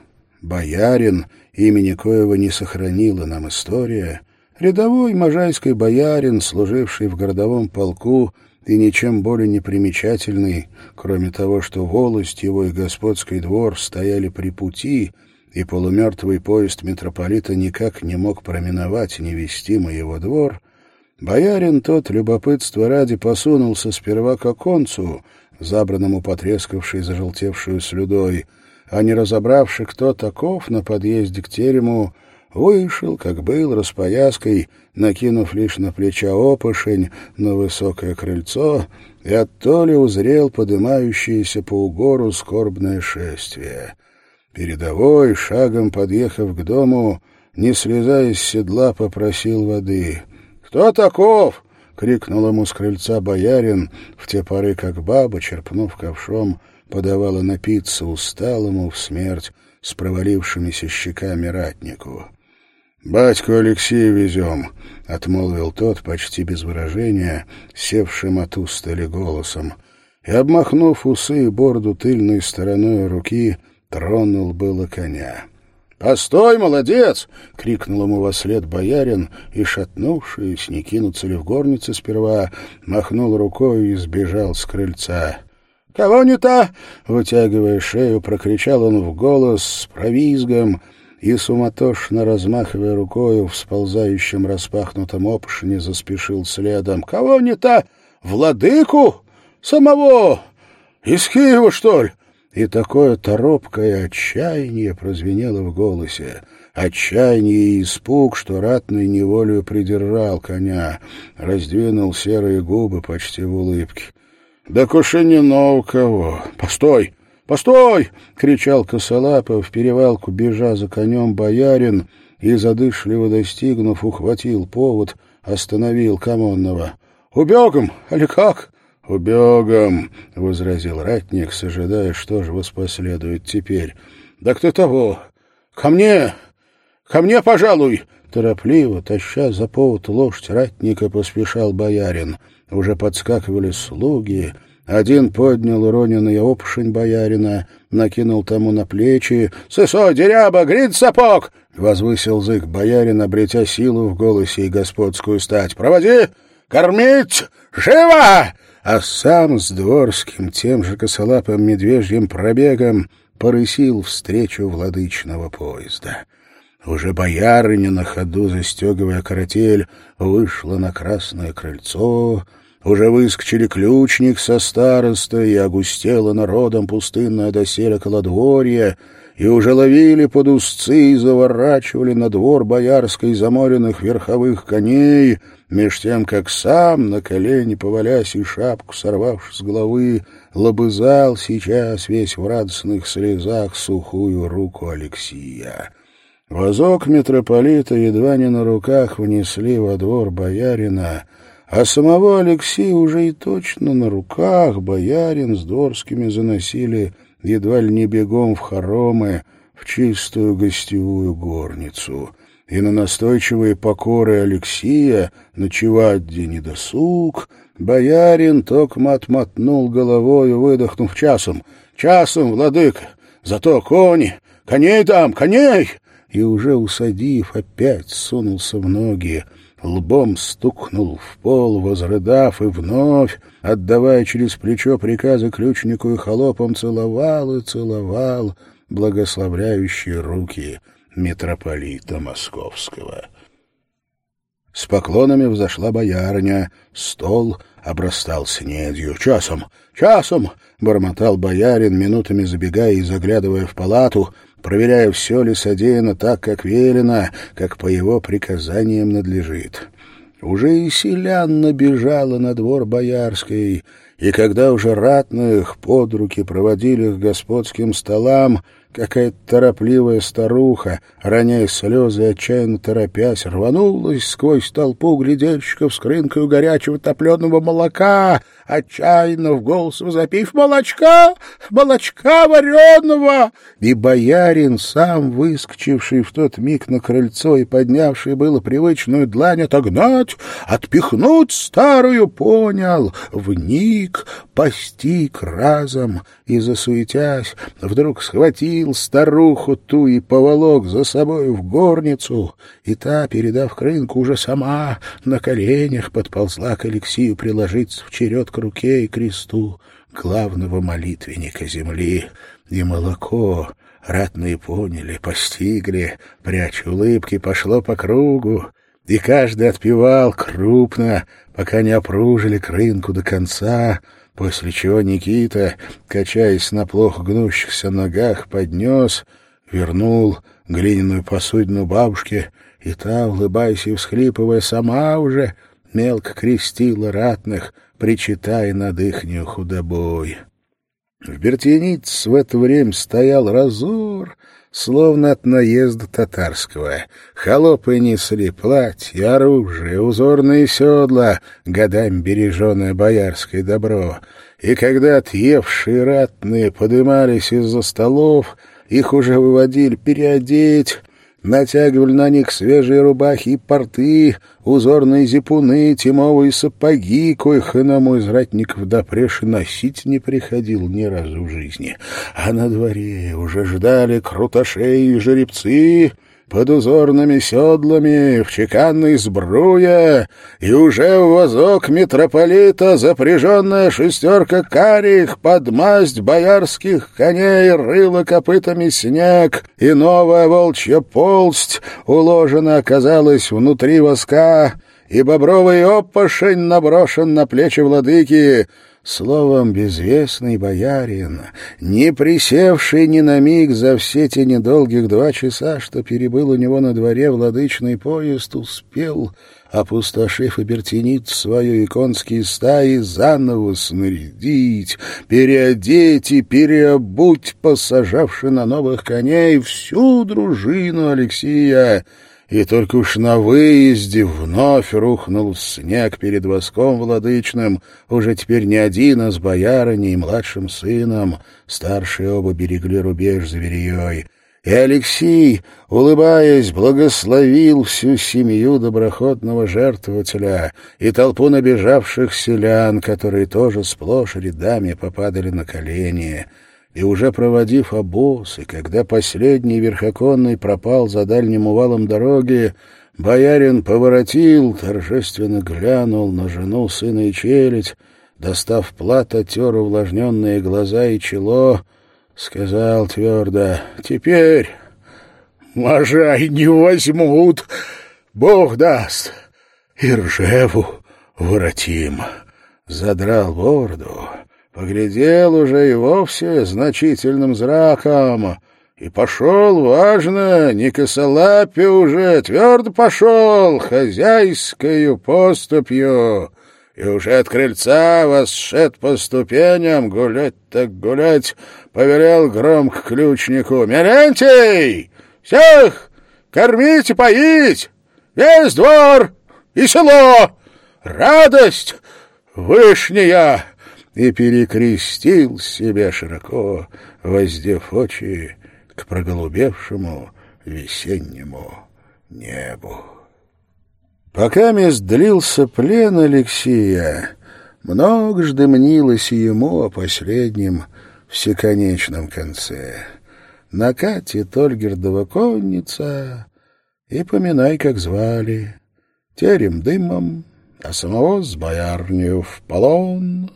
Speaker 1: Боярин, имени коего не сохранила нам история, рядовой можайский боярин, служивший в городовом полку, и ничем более не примечательный, кроме того, что волость его и господский двор стояли при пути, и полумертвый поезд митрополита никак не мог проминовать невестимый его двор, боярин тот, любопытство ради, посунулся сперва к оконцу, забранному потрескавшей зажелтевшую слюдой, а не разобравши, кто таков на подъезде к терему, Вышел, как был, распояской, накинув лишь на плеча опошень на высокое крыльцо, и оттоле узрел подымающееся по угору скорбное шествие. Передовой, шагом подъехав к дому, не слезая с седла, попросил воды. «Кто таков?» — крикнул ему с крыльца боярин, в те поры, как баба, черпнув ковшом, подавала напиться усталому в смерть с провалившимися щеками ратнику. «Батьку Алексея везем», — отмолвил тот почти без выражения, севшим от устали голосом, и, обмахнув усы и борду тыльной стороной руки, тронул было коня. «Постой, молодец!» — крикнул ему во след боярин, и, шатнувшись, не кинуться ли в горнице сперва, махнул рукой и сбежал с крыльца. «Кого не то?» — вытягивая шею, прокричал он в голос с провизгом — и, суматошно размахивая рукою в сползающем распахнутом опшине, заспешил следом. «Кого не то? Владыку? Самого? Из Киева, что ли?» И такое торопкое отчаяние прозвенело в голосе. Отчаяние и испуг, что ратный неволю придержал коня, раздвинул серые губы почти в улыбке. «Да Кушенина у кого? Постой!» «Постой!» — кричал Косолапов, в перевалку бежа за конем боярин и, задышливо достигнув, ухватил повод, остановил Камонного. «Убегом, али как?» «Убегом!» — возразил ратник, сожидая, что же воспоследует теперь. «Да кто того? Ко мне! Ко мне, пожалуй!» Торопливо, таща за повод лошадь ратника, поспешал боярин. Уже подскакивали слуги, один поднял уроненный опшень боярина, накинул тому на плечи. «Сысой, деряба, грит сапог!» — возвысил зык боярин, обретя силу в голосе и господскую стать. «Проводи! Кормить! Живо!» А сам с дворским, тем же косолапым медвежьим пробегом порысил встречу владычного поезда. Уже боярыня на ходу, застегивая каратель, вышла на красное крыльцо — уже выскочили ключник со старостой, и огустело народом пустынное доселе колодворье, и уже ловили под узцы и заворачивали на двор боярской заморенных верховых коней, меж тем, как сам, на колени повалясь и шапку сорвавши с головы, лобызал сейчас весь в радостных слезах сухую руку Алексия. Возок митрополита едва не на руках внесли во двор боярина, а самого Алексея уже и точно на руках боярин с Дворскими заносили едва ли не бегом в хоромы, в чистую гостевую горницу. И на настойчивые покоры Алексия ночевать где недосуг, боярин токмо отмотнул головою, выдохнув часом. «Часом, владыка! Зато кони! Коней там, коней!» И уже усадив, опять сунулся в ноги, лбом стукнул в пол, возрыдав и вновь, отдавая через плечо приказы ключнику и холопам, целовал и целовал благословляющие руки митрополита Московского. С поклонами взошла боярня, стол обрастал снедью. «Часом! Часом!» — бормотал боярин, минутами забегая и заглядывая в палату, проверяя, все ли содеяно так, как велено, как по его приказаниям надлежит. Уже и селян набежало на двор боярской, и когда уже ратных под руки проводили к господским столам, Какая-то торопливая старуха, роняя слезы отчаянно торопясь, рванулась сквозь толпу глядельщиков с крынкой горячего топленого молока, отчаянно в голос возопив «Молочка! Молочка вареного!» И боярин, сам выскочивший в тот миг на крыльцо и поднявший было привычную длань отогнать, отпихнуть старую, понял, вник, постиг разом и, засуетясь, вдруг схватил старуху ту и поволок за собой в горницу, и та, передав крынку, уже сама на коленях подползла к Алексию приложиться в черед к руке и кресту главного молитвенника земли. И молоко, ратные поняли, постигли, пряча улыбки, пошло по кругу, и каждый отпевал крупно, пока не опружили крынку до конца, после чего Никита, качаясь на плохо гнущихся ногах, поднес, вернул глиняную посудину бабушке, и та, улыбаясь и всхлипывая, сама уже мелко крестила ратных, причитая над ихнюю худобой. В Бертениц в это время стоял разор, словно от наезда татарского. Холопы несли платья, оружие, узорные седла, годами береженное боярское добро. И когда отъевшие ратные подымались из-за столов, их уже выводили переодеть, натягивали на них свежие рубахи и порты, узорные зипуны, тимовые сапоги, коих иному из ратников допреж носить не приходил ни разу в жизни. А на дворе уже ждали крутошеи и жеребцы, под узорными седлами, в чеканной сбруя, и уже в возок митрополита запряженная шестерка карих под масть боярских коней рыла копытами снег, и новая волчья полсть уложена оказалась внутри воска, и бобровый опошень наброшен на плечи владыки — Словом, безвестный боярин, не присевший ни на миг за все те недолгих два часа, что перебыл у него на дворе владычный поезд, успел, опустошив и бертенит свою иконские стаи, заново снарядить, переодеть и переобуть, посажавши на новых коней всю дружину Алексия — и только уж на выезде вновь рухнул снег перед воском владычным, уже теперь не один, а с боярыней и младшим сыном, старшие оба берегли рубеж за. И Алексей, улыбаясь, благословил всю семью доброходного жертвователя. И толпу набежавших селян, которые тоже сплошь рядами попадали на колени — и уже проводив обоз, и когда последний верхоконный пропал за дальним увалом дороги, боярин поворотил, торжественно глянул на жену, сына и челядь, достав плат, отер увлажненные глаза и чело, сказал твердо, «Теперь, можай, не возьмут, Бог даст, и ржеву воротим». Задрал бороду, поглядел уже и вовсе значительным зраком, и пошел, важно, не косолапе уже, твердо пошел, хозяйскою поступью, и уже от крыльца восшед по ступеням, гулять так гулять, повелел громко ключнику, «Мерентий! Всех кормить поить! Весь двор и село! Радость вышняя!» И перекрестил себя широко, воздев очи к проголубевшему весеннему небу. Пока мест длился плен Алексея, многожды мнилось ему о последнем всеконечном конце. Накатит Ольгердова конница, и поминай, как звали, терем дымом, а самого с боярню в полон.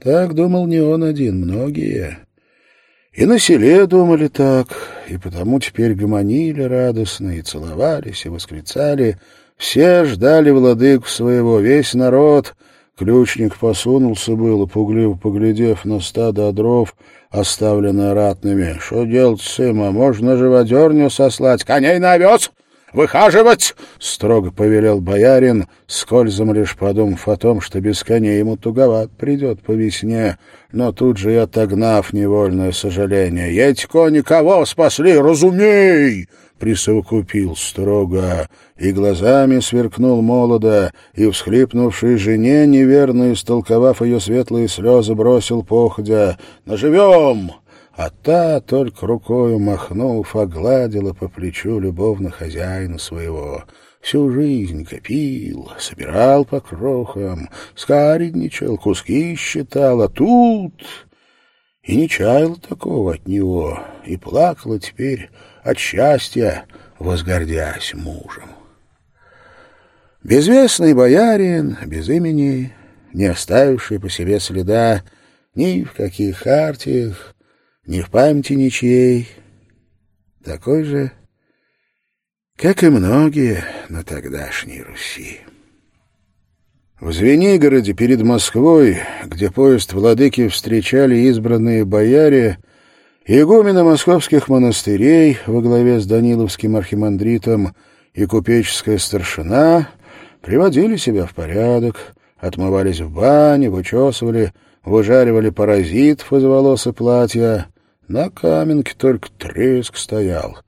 Speaker 1: Так думал не он один, многие. И на селе думали так, и потому теперь гомонили радостно, и целовались, и восклицали. Все ждали владыку своего, весь народ. Ключник посунулся было, пугливо поглядев на стадо дров, оставленное ратными. — Что делать, сыма? Можно живодерню сослать? Коней на овес! Выхаживать! — строго повелел боярин, скользом лишь подумав о том, что без коней ему туговат придет по весне, но тут же и отогнав невольное сожаление. — кони кого спасли, разумей! — присовокупил строго, и глазами сверкнул молодо, и, всхлипнувшей жене, неверно истолковав ее светлые слезы, бросил походя. «Наживем!» А та, только рукою махнув, огладила по плечу любовно хозяина своего. Всю жизнь копил, собирал по крохам, скаредничал, куски считал, а тут... И не чаял такого от него, и плакала теперь от счастья, возгордясь мужем. Безвестный боярин, без имени, не оставивший по себе следа ни в каких хартиях, ни в памяти ничьей, такой же, как и многие на тогдашней Руси. В Звенигороде перед Москвой, где поезд владыки встречали избранные бояре, игумены московских монастырей во главе с Даниловским архимандритом и купеческая старшина приводили себя в порядок, отмывались в бане, вычесывали, выжаривали паразитов из волос и платья, на каменке только треск стоял.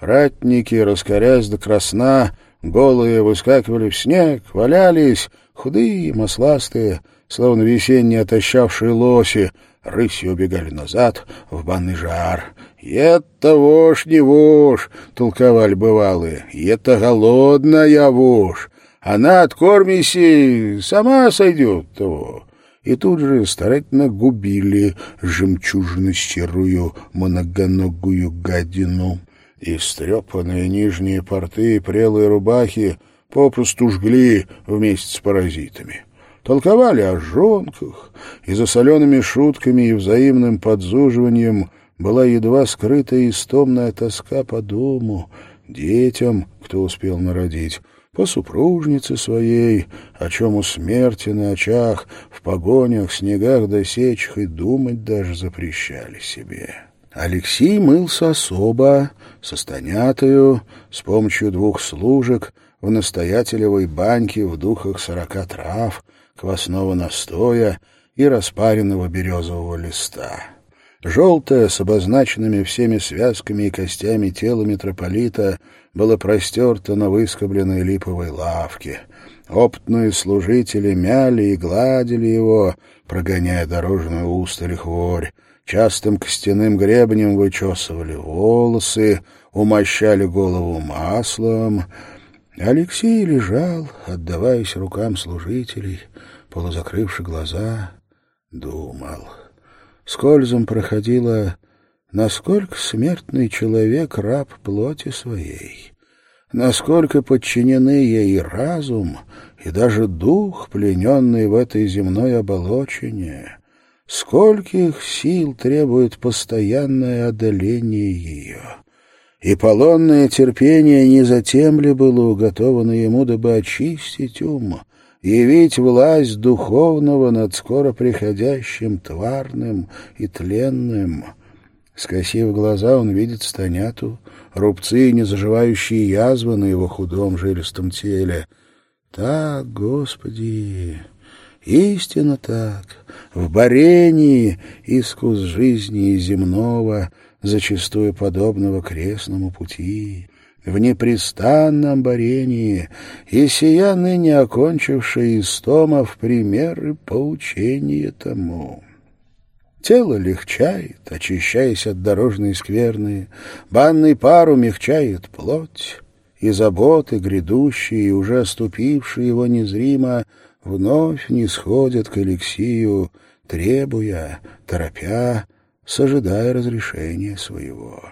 Speaker 1: Ратники, раскорясь до красна, голые выскакивали в снег, валялись, худые, масластые, словно весенние отощавшие лоси, рысью убегали назад в банный жар. «Это вошь не вошь!» — толковали бывалые. «Это голодная вошь! Она откормися, сама сойдет того!» И тут же старательно губили жемчужно-серую многоногую гадину. Истрепанные нижние порты и прелые рубахи попросту жгли вместе с паразитами. Толковали о жонках, и за солеными шутками и взаимным подзуживанием была едва скрытая истомная тоска по дому, детям, кто успел народить, по супружнице своей, о чем у смерти на очах, в погонях, снегах да сечах и думать даже запрещали себе. Алексей мылся особо, со станятою, с помощью двух служек, в настоятелевой баньке в духах сорока трав, квасного настоя и распаренного березового листа. Желтое, с обозначенными всеми связками и костями тело митрополита было простерто на выскобленной липовой лавке. Опытные служители мяли и гладили его, прогоняя дорожную усталь хворь. Частым костяным гребнем вычесывали волосы, умощали голову маслом. Алексей лежал, отдаваясь рукам служителей, полузакрывши глаза, думал. Скользом проходила насколько смертный человек раб плоти своей, насколько подчинены ей разум и даже дух, плененный в этой земной оболочине, скольких сил требует постоянное одоление ее. И полонное терпение не затем ли было уготовано ему, дабы очистить ум, явить власть духовного над скоро приходящим тварным и тленным — Скосив глаза, он видит станяту, рубцы и незаживающие язвы на его худом жилистом теле. Так, Господи, истинно так, в борении искус жизни и земного, зачастую подобного крестному пути. в непрестанном борении, и сия ныне окончившая истома в пример и поучение тому. Тело легчает, очищаясь от дорожной скверны, банный пар умягчает плоть, и заботы, грядущие и уже оступившие его незримо, вновь не сходят к Алексию, требуя, торопя, сожидая разрешения своего.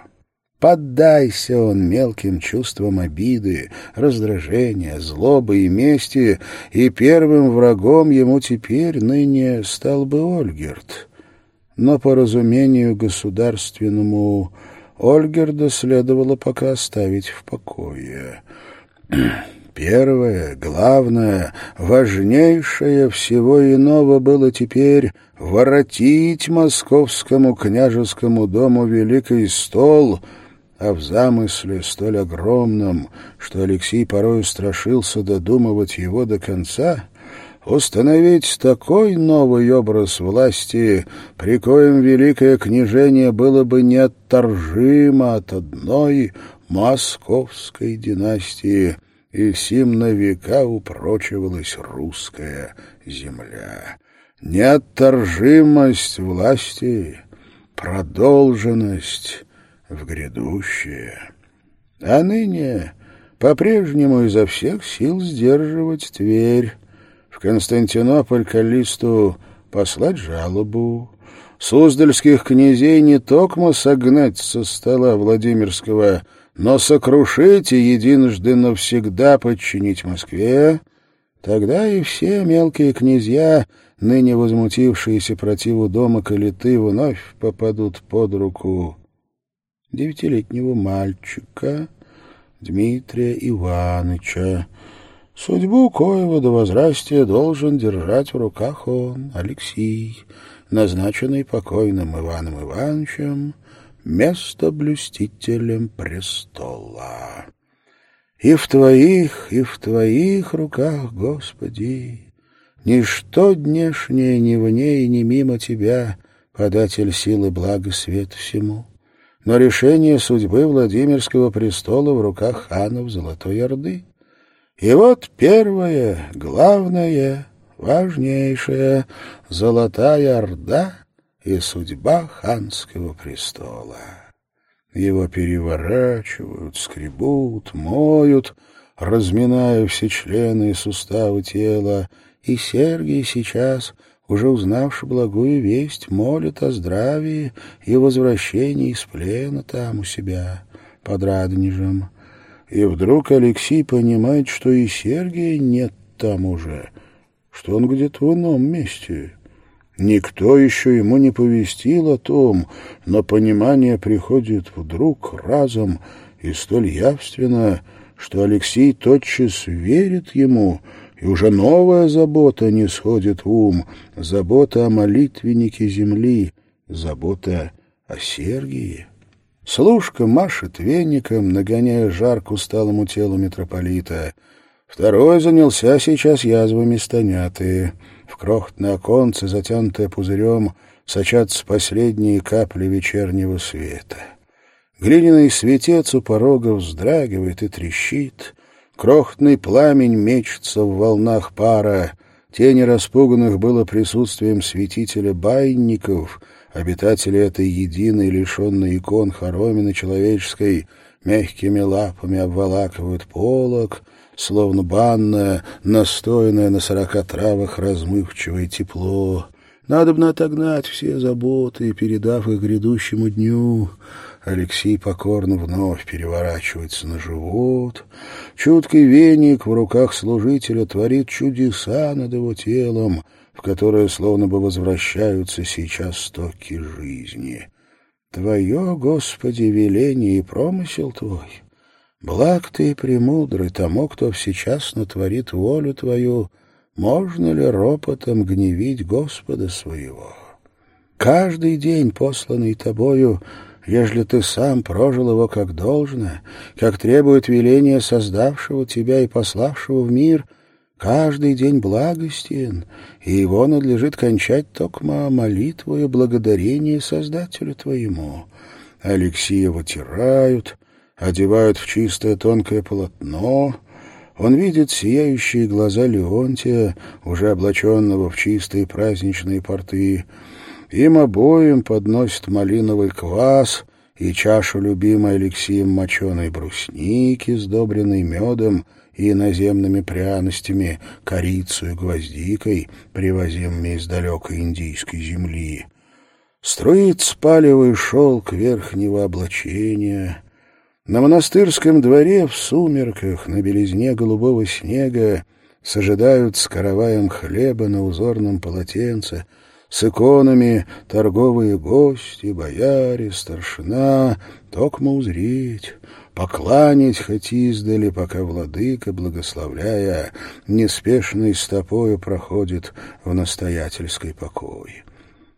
Speaker 1: Поддайся он мелким чувствам обиды, раздражения, злобы и мести, и первым врагом ему теперь ныне стал бы Ольгерт. Но по разумению государственному Ольгерда следовало пока оставить в покое. Первое, главное, важнейшее всего иного было теперь воротить московскому княжескому дому великий стол, а в замысле столь огромном, что Алексей порою страшился додумывать его до конца, установить такой новый образ власти, при коем великое княжение было бы неотторжимо от одной московской династии, и сим на века упрочивалась русская земля. Неотторжимость власти, продолженность в грядущее. А ныне по-прежнему изо всех сил сдерживать Тверь, Константинополь Калисту послать жалобу, Суздальских князей не токмо согнать со стола Владимирского но сокрушить и единожды навсегда подчинить Москве, тогда и все мелкие князья, ныне возмутившиеся противу дома Калиты, вновь попадут под руку девятилетнего мальчика Дмитрия Ивановича, судьбу коего до возрастия должен держать в руках он, Алексей, назначенный покойным Иваном Ивановичем, место блюстителем престола. И в Твоих, и в Твоих руках, Господи, ничто днешнее ни вне и ни мимо Тебя, податель силы блага свет всему. Но решение судьбы Владимирского престола в руках ханов Золотой Орды. И вот первое, главное, важнейшее — Золотая Орда — и судьба ханского престола. Его переворачивают, скребут, моют, разминая все члены и суставы тела, и Сергий сейчас, уже узнавший благую весть, молит о здравии и возвращении из плена там у себя, под Радонежем. И вдруг Алексей понимает, что и Сергия нет там уже, что он где-то в ином месте — Никто еще ему не повестил о том, но понимание приходит вдруг, разом и столь явственно, что Алексей тотчас верит ему, и уже новая забота не сходит в ум, забота о молитвеннике земли, забота о Сергии. Служка машет веником, нагоняя жар к усталому телу митрополита. Второй занялся сейчас язвами стонятые. В крохотное оконце, затянутое пузырем, сочатся последние капли вечернего света. Глиняный светец у порога вздрагивает и трещит. Крохотный пламень мечется в волнах пара. Тени распуганных было присутствием святителя байников, обитатели этой единой, лишенной икон хоромины человеческой, мягкими лапами обволакивают полог — словно банное, настоянное на сорока травах размывчивое тепло. Надо бы отогнать все заботы, передав их грядущему дню. Алексей покорно вновь переворачивается на живот. Чуткий веник в руках служителя творит чудеса над его телом, в которое словно бы возвращаются сейчас стоки жизни. Твое, Господи, веление и промысел Твой Благ ты и премудрый тому, кто сейчас натворит волю твою, можно ли ропотом гневить Господа своего? Каждый день, посланный тобою, ежели ты сам прожил его как должно, как требует веления создавшего тебя и пославшего в мир, каждый день благостен, и его надлежит кончать токмо молитвою благодарения Создателю твоему. Алексея вытирают, одевают в чистое тонкое полотно. Он видит сияющие глаза Леонтия, уже облаченного в чистые праздничные порты. Им обоим подносят малиновый квас и чашу любимой Алексеем моченой брусники, сдобренной медом и иноземными пряностями, корицей и гвоздикой, привозимыми из далекой индийской земли. Струит спалевый шелк верхнего облачения. На монастырском дворе в сумерках, на белизне голубого снега, сожидают с караваем хлеба на узорном полотенце, с иконами торговые гости, бояре, старшина, токмо узреть, покланять хоть издали, пока владыка, благословляя, неспешной стопою проходит в настоятельской покое.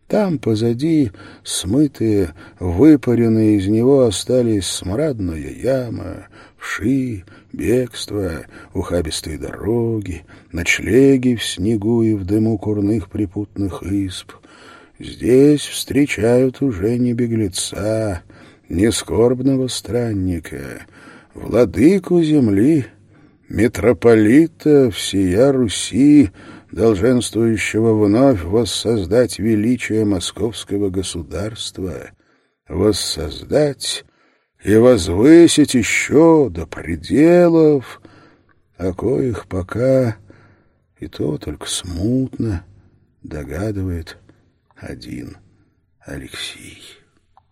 Speaker 1: Там позади, смытые, выпаренные из него, остались смрадная яма, вши, бегство, ухабистые дороги, ночлеги в снегу и в дыму курных припутных исп. Здесь встречают уже не беглеца, не странника, владыку земли, митрополита всея Руси, долженствующего вновь воссоздать величие московского государства, воссоздать и возвысить еще до пределов, о коих пока и то только смутно догадывает один Алексей.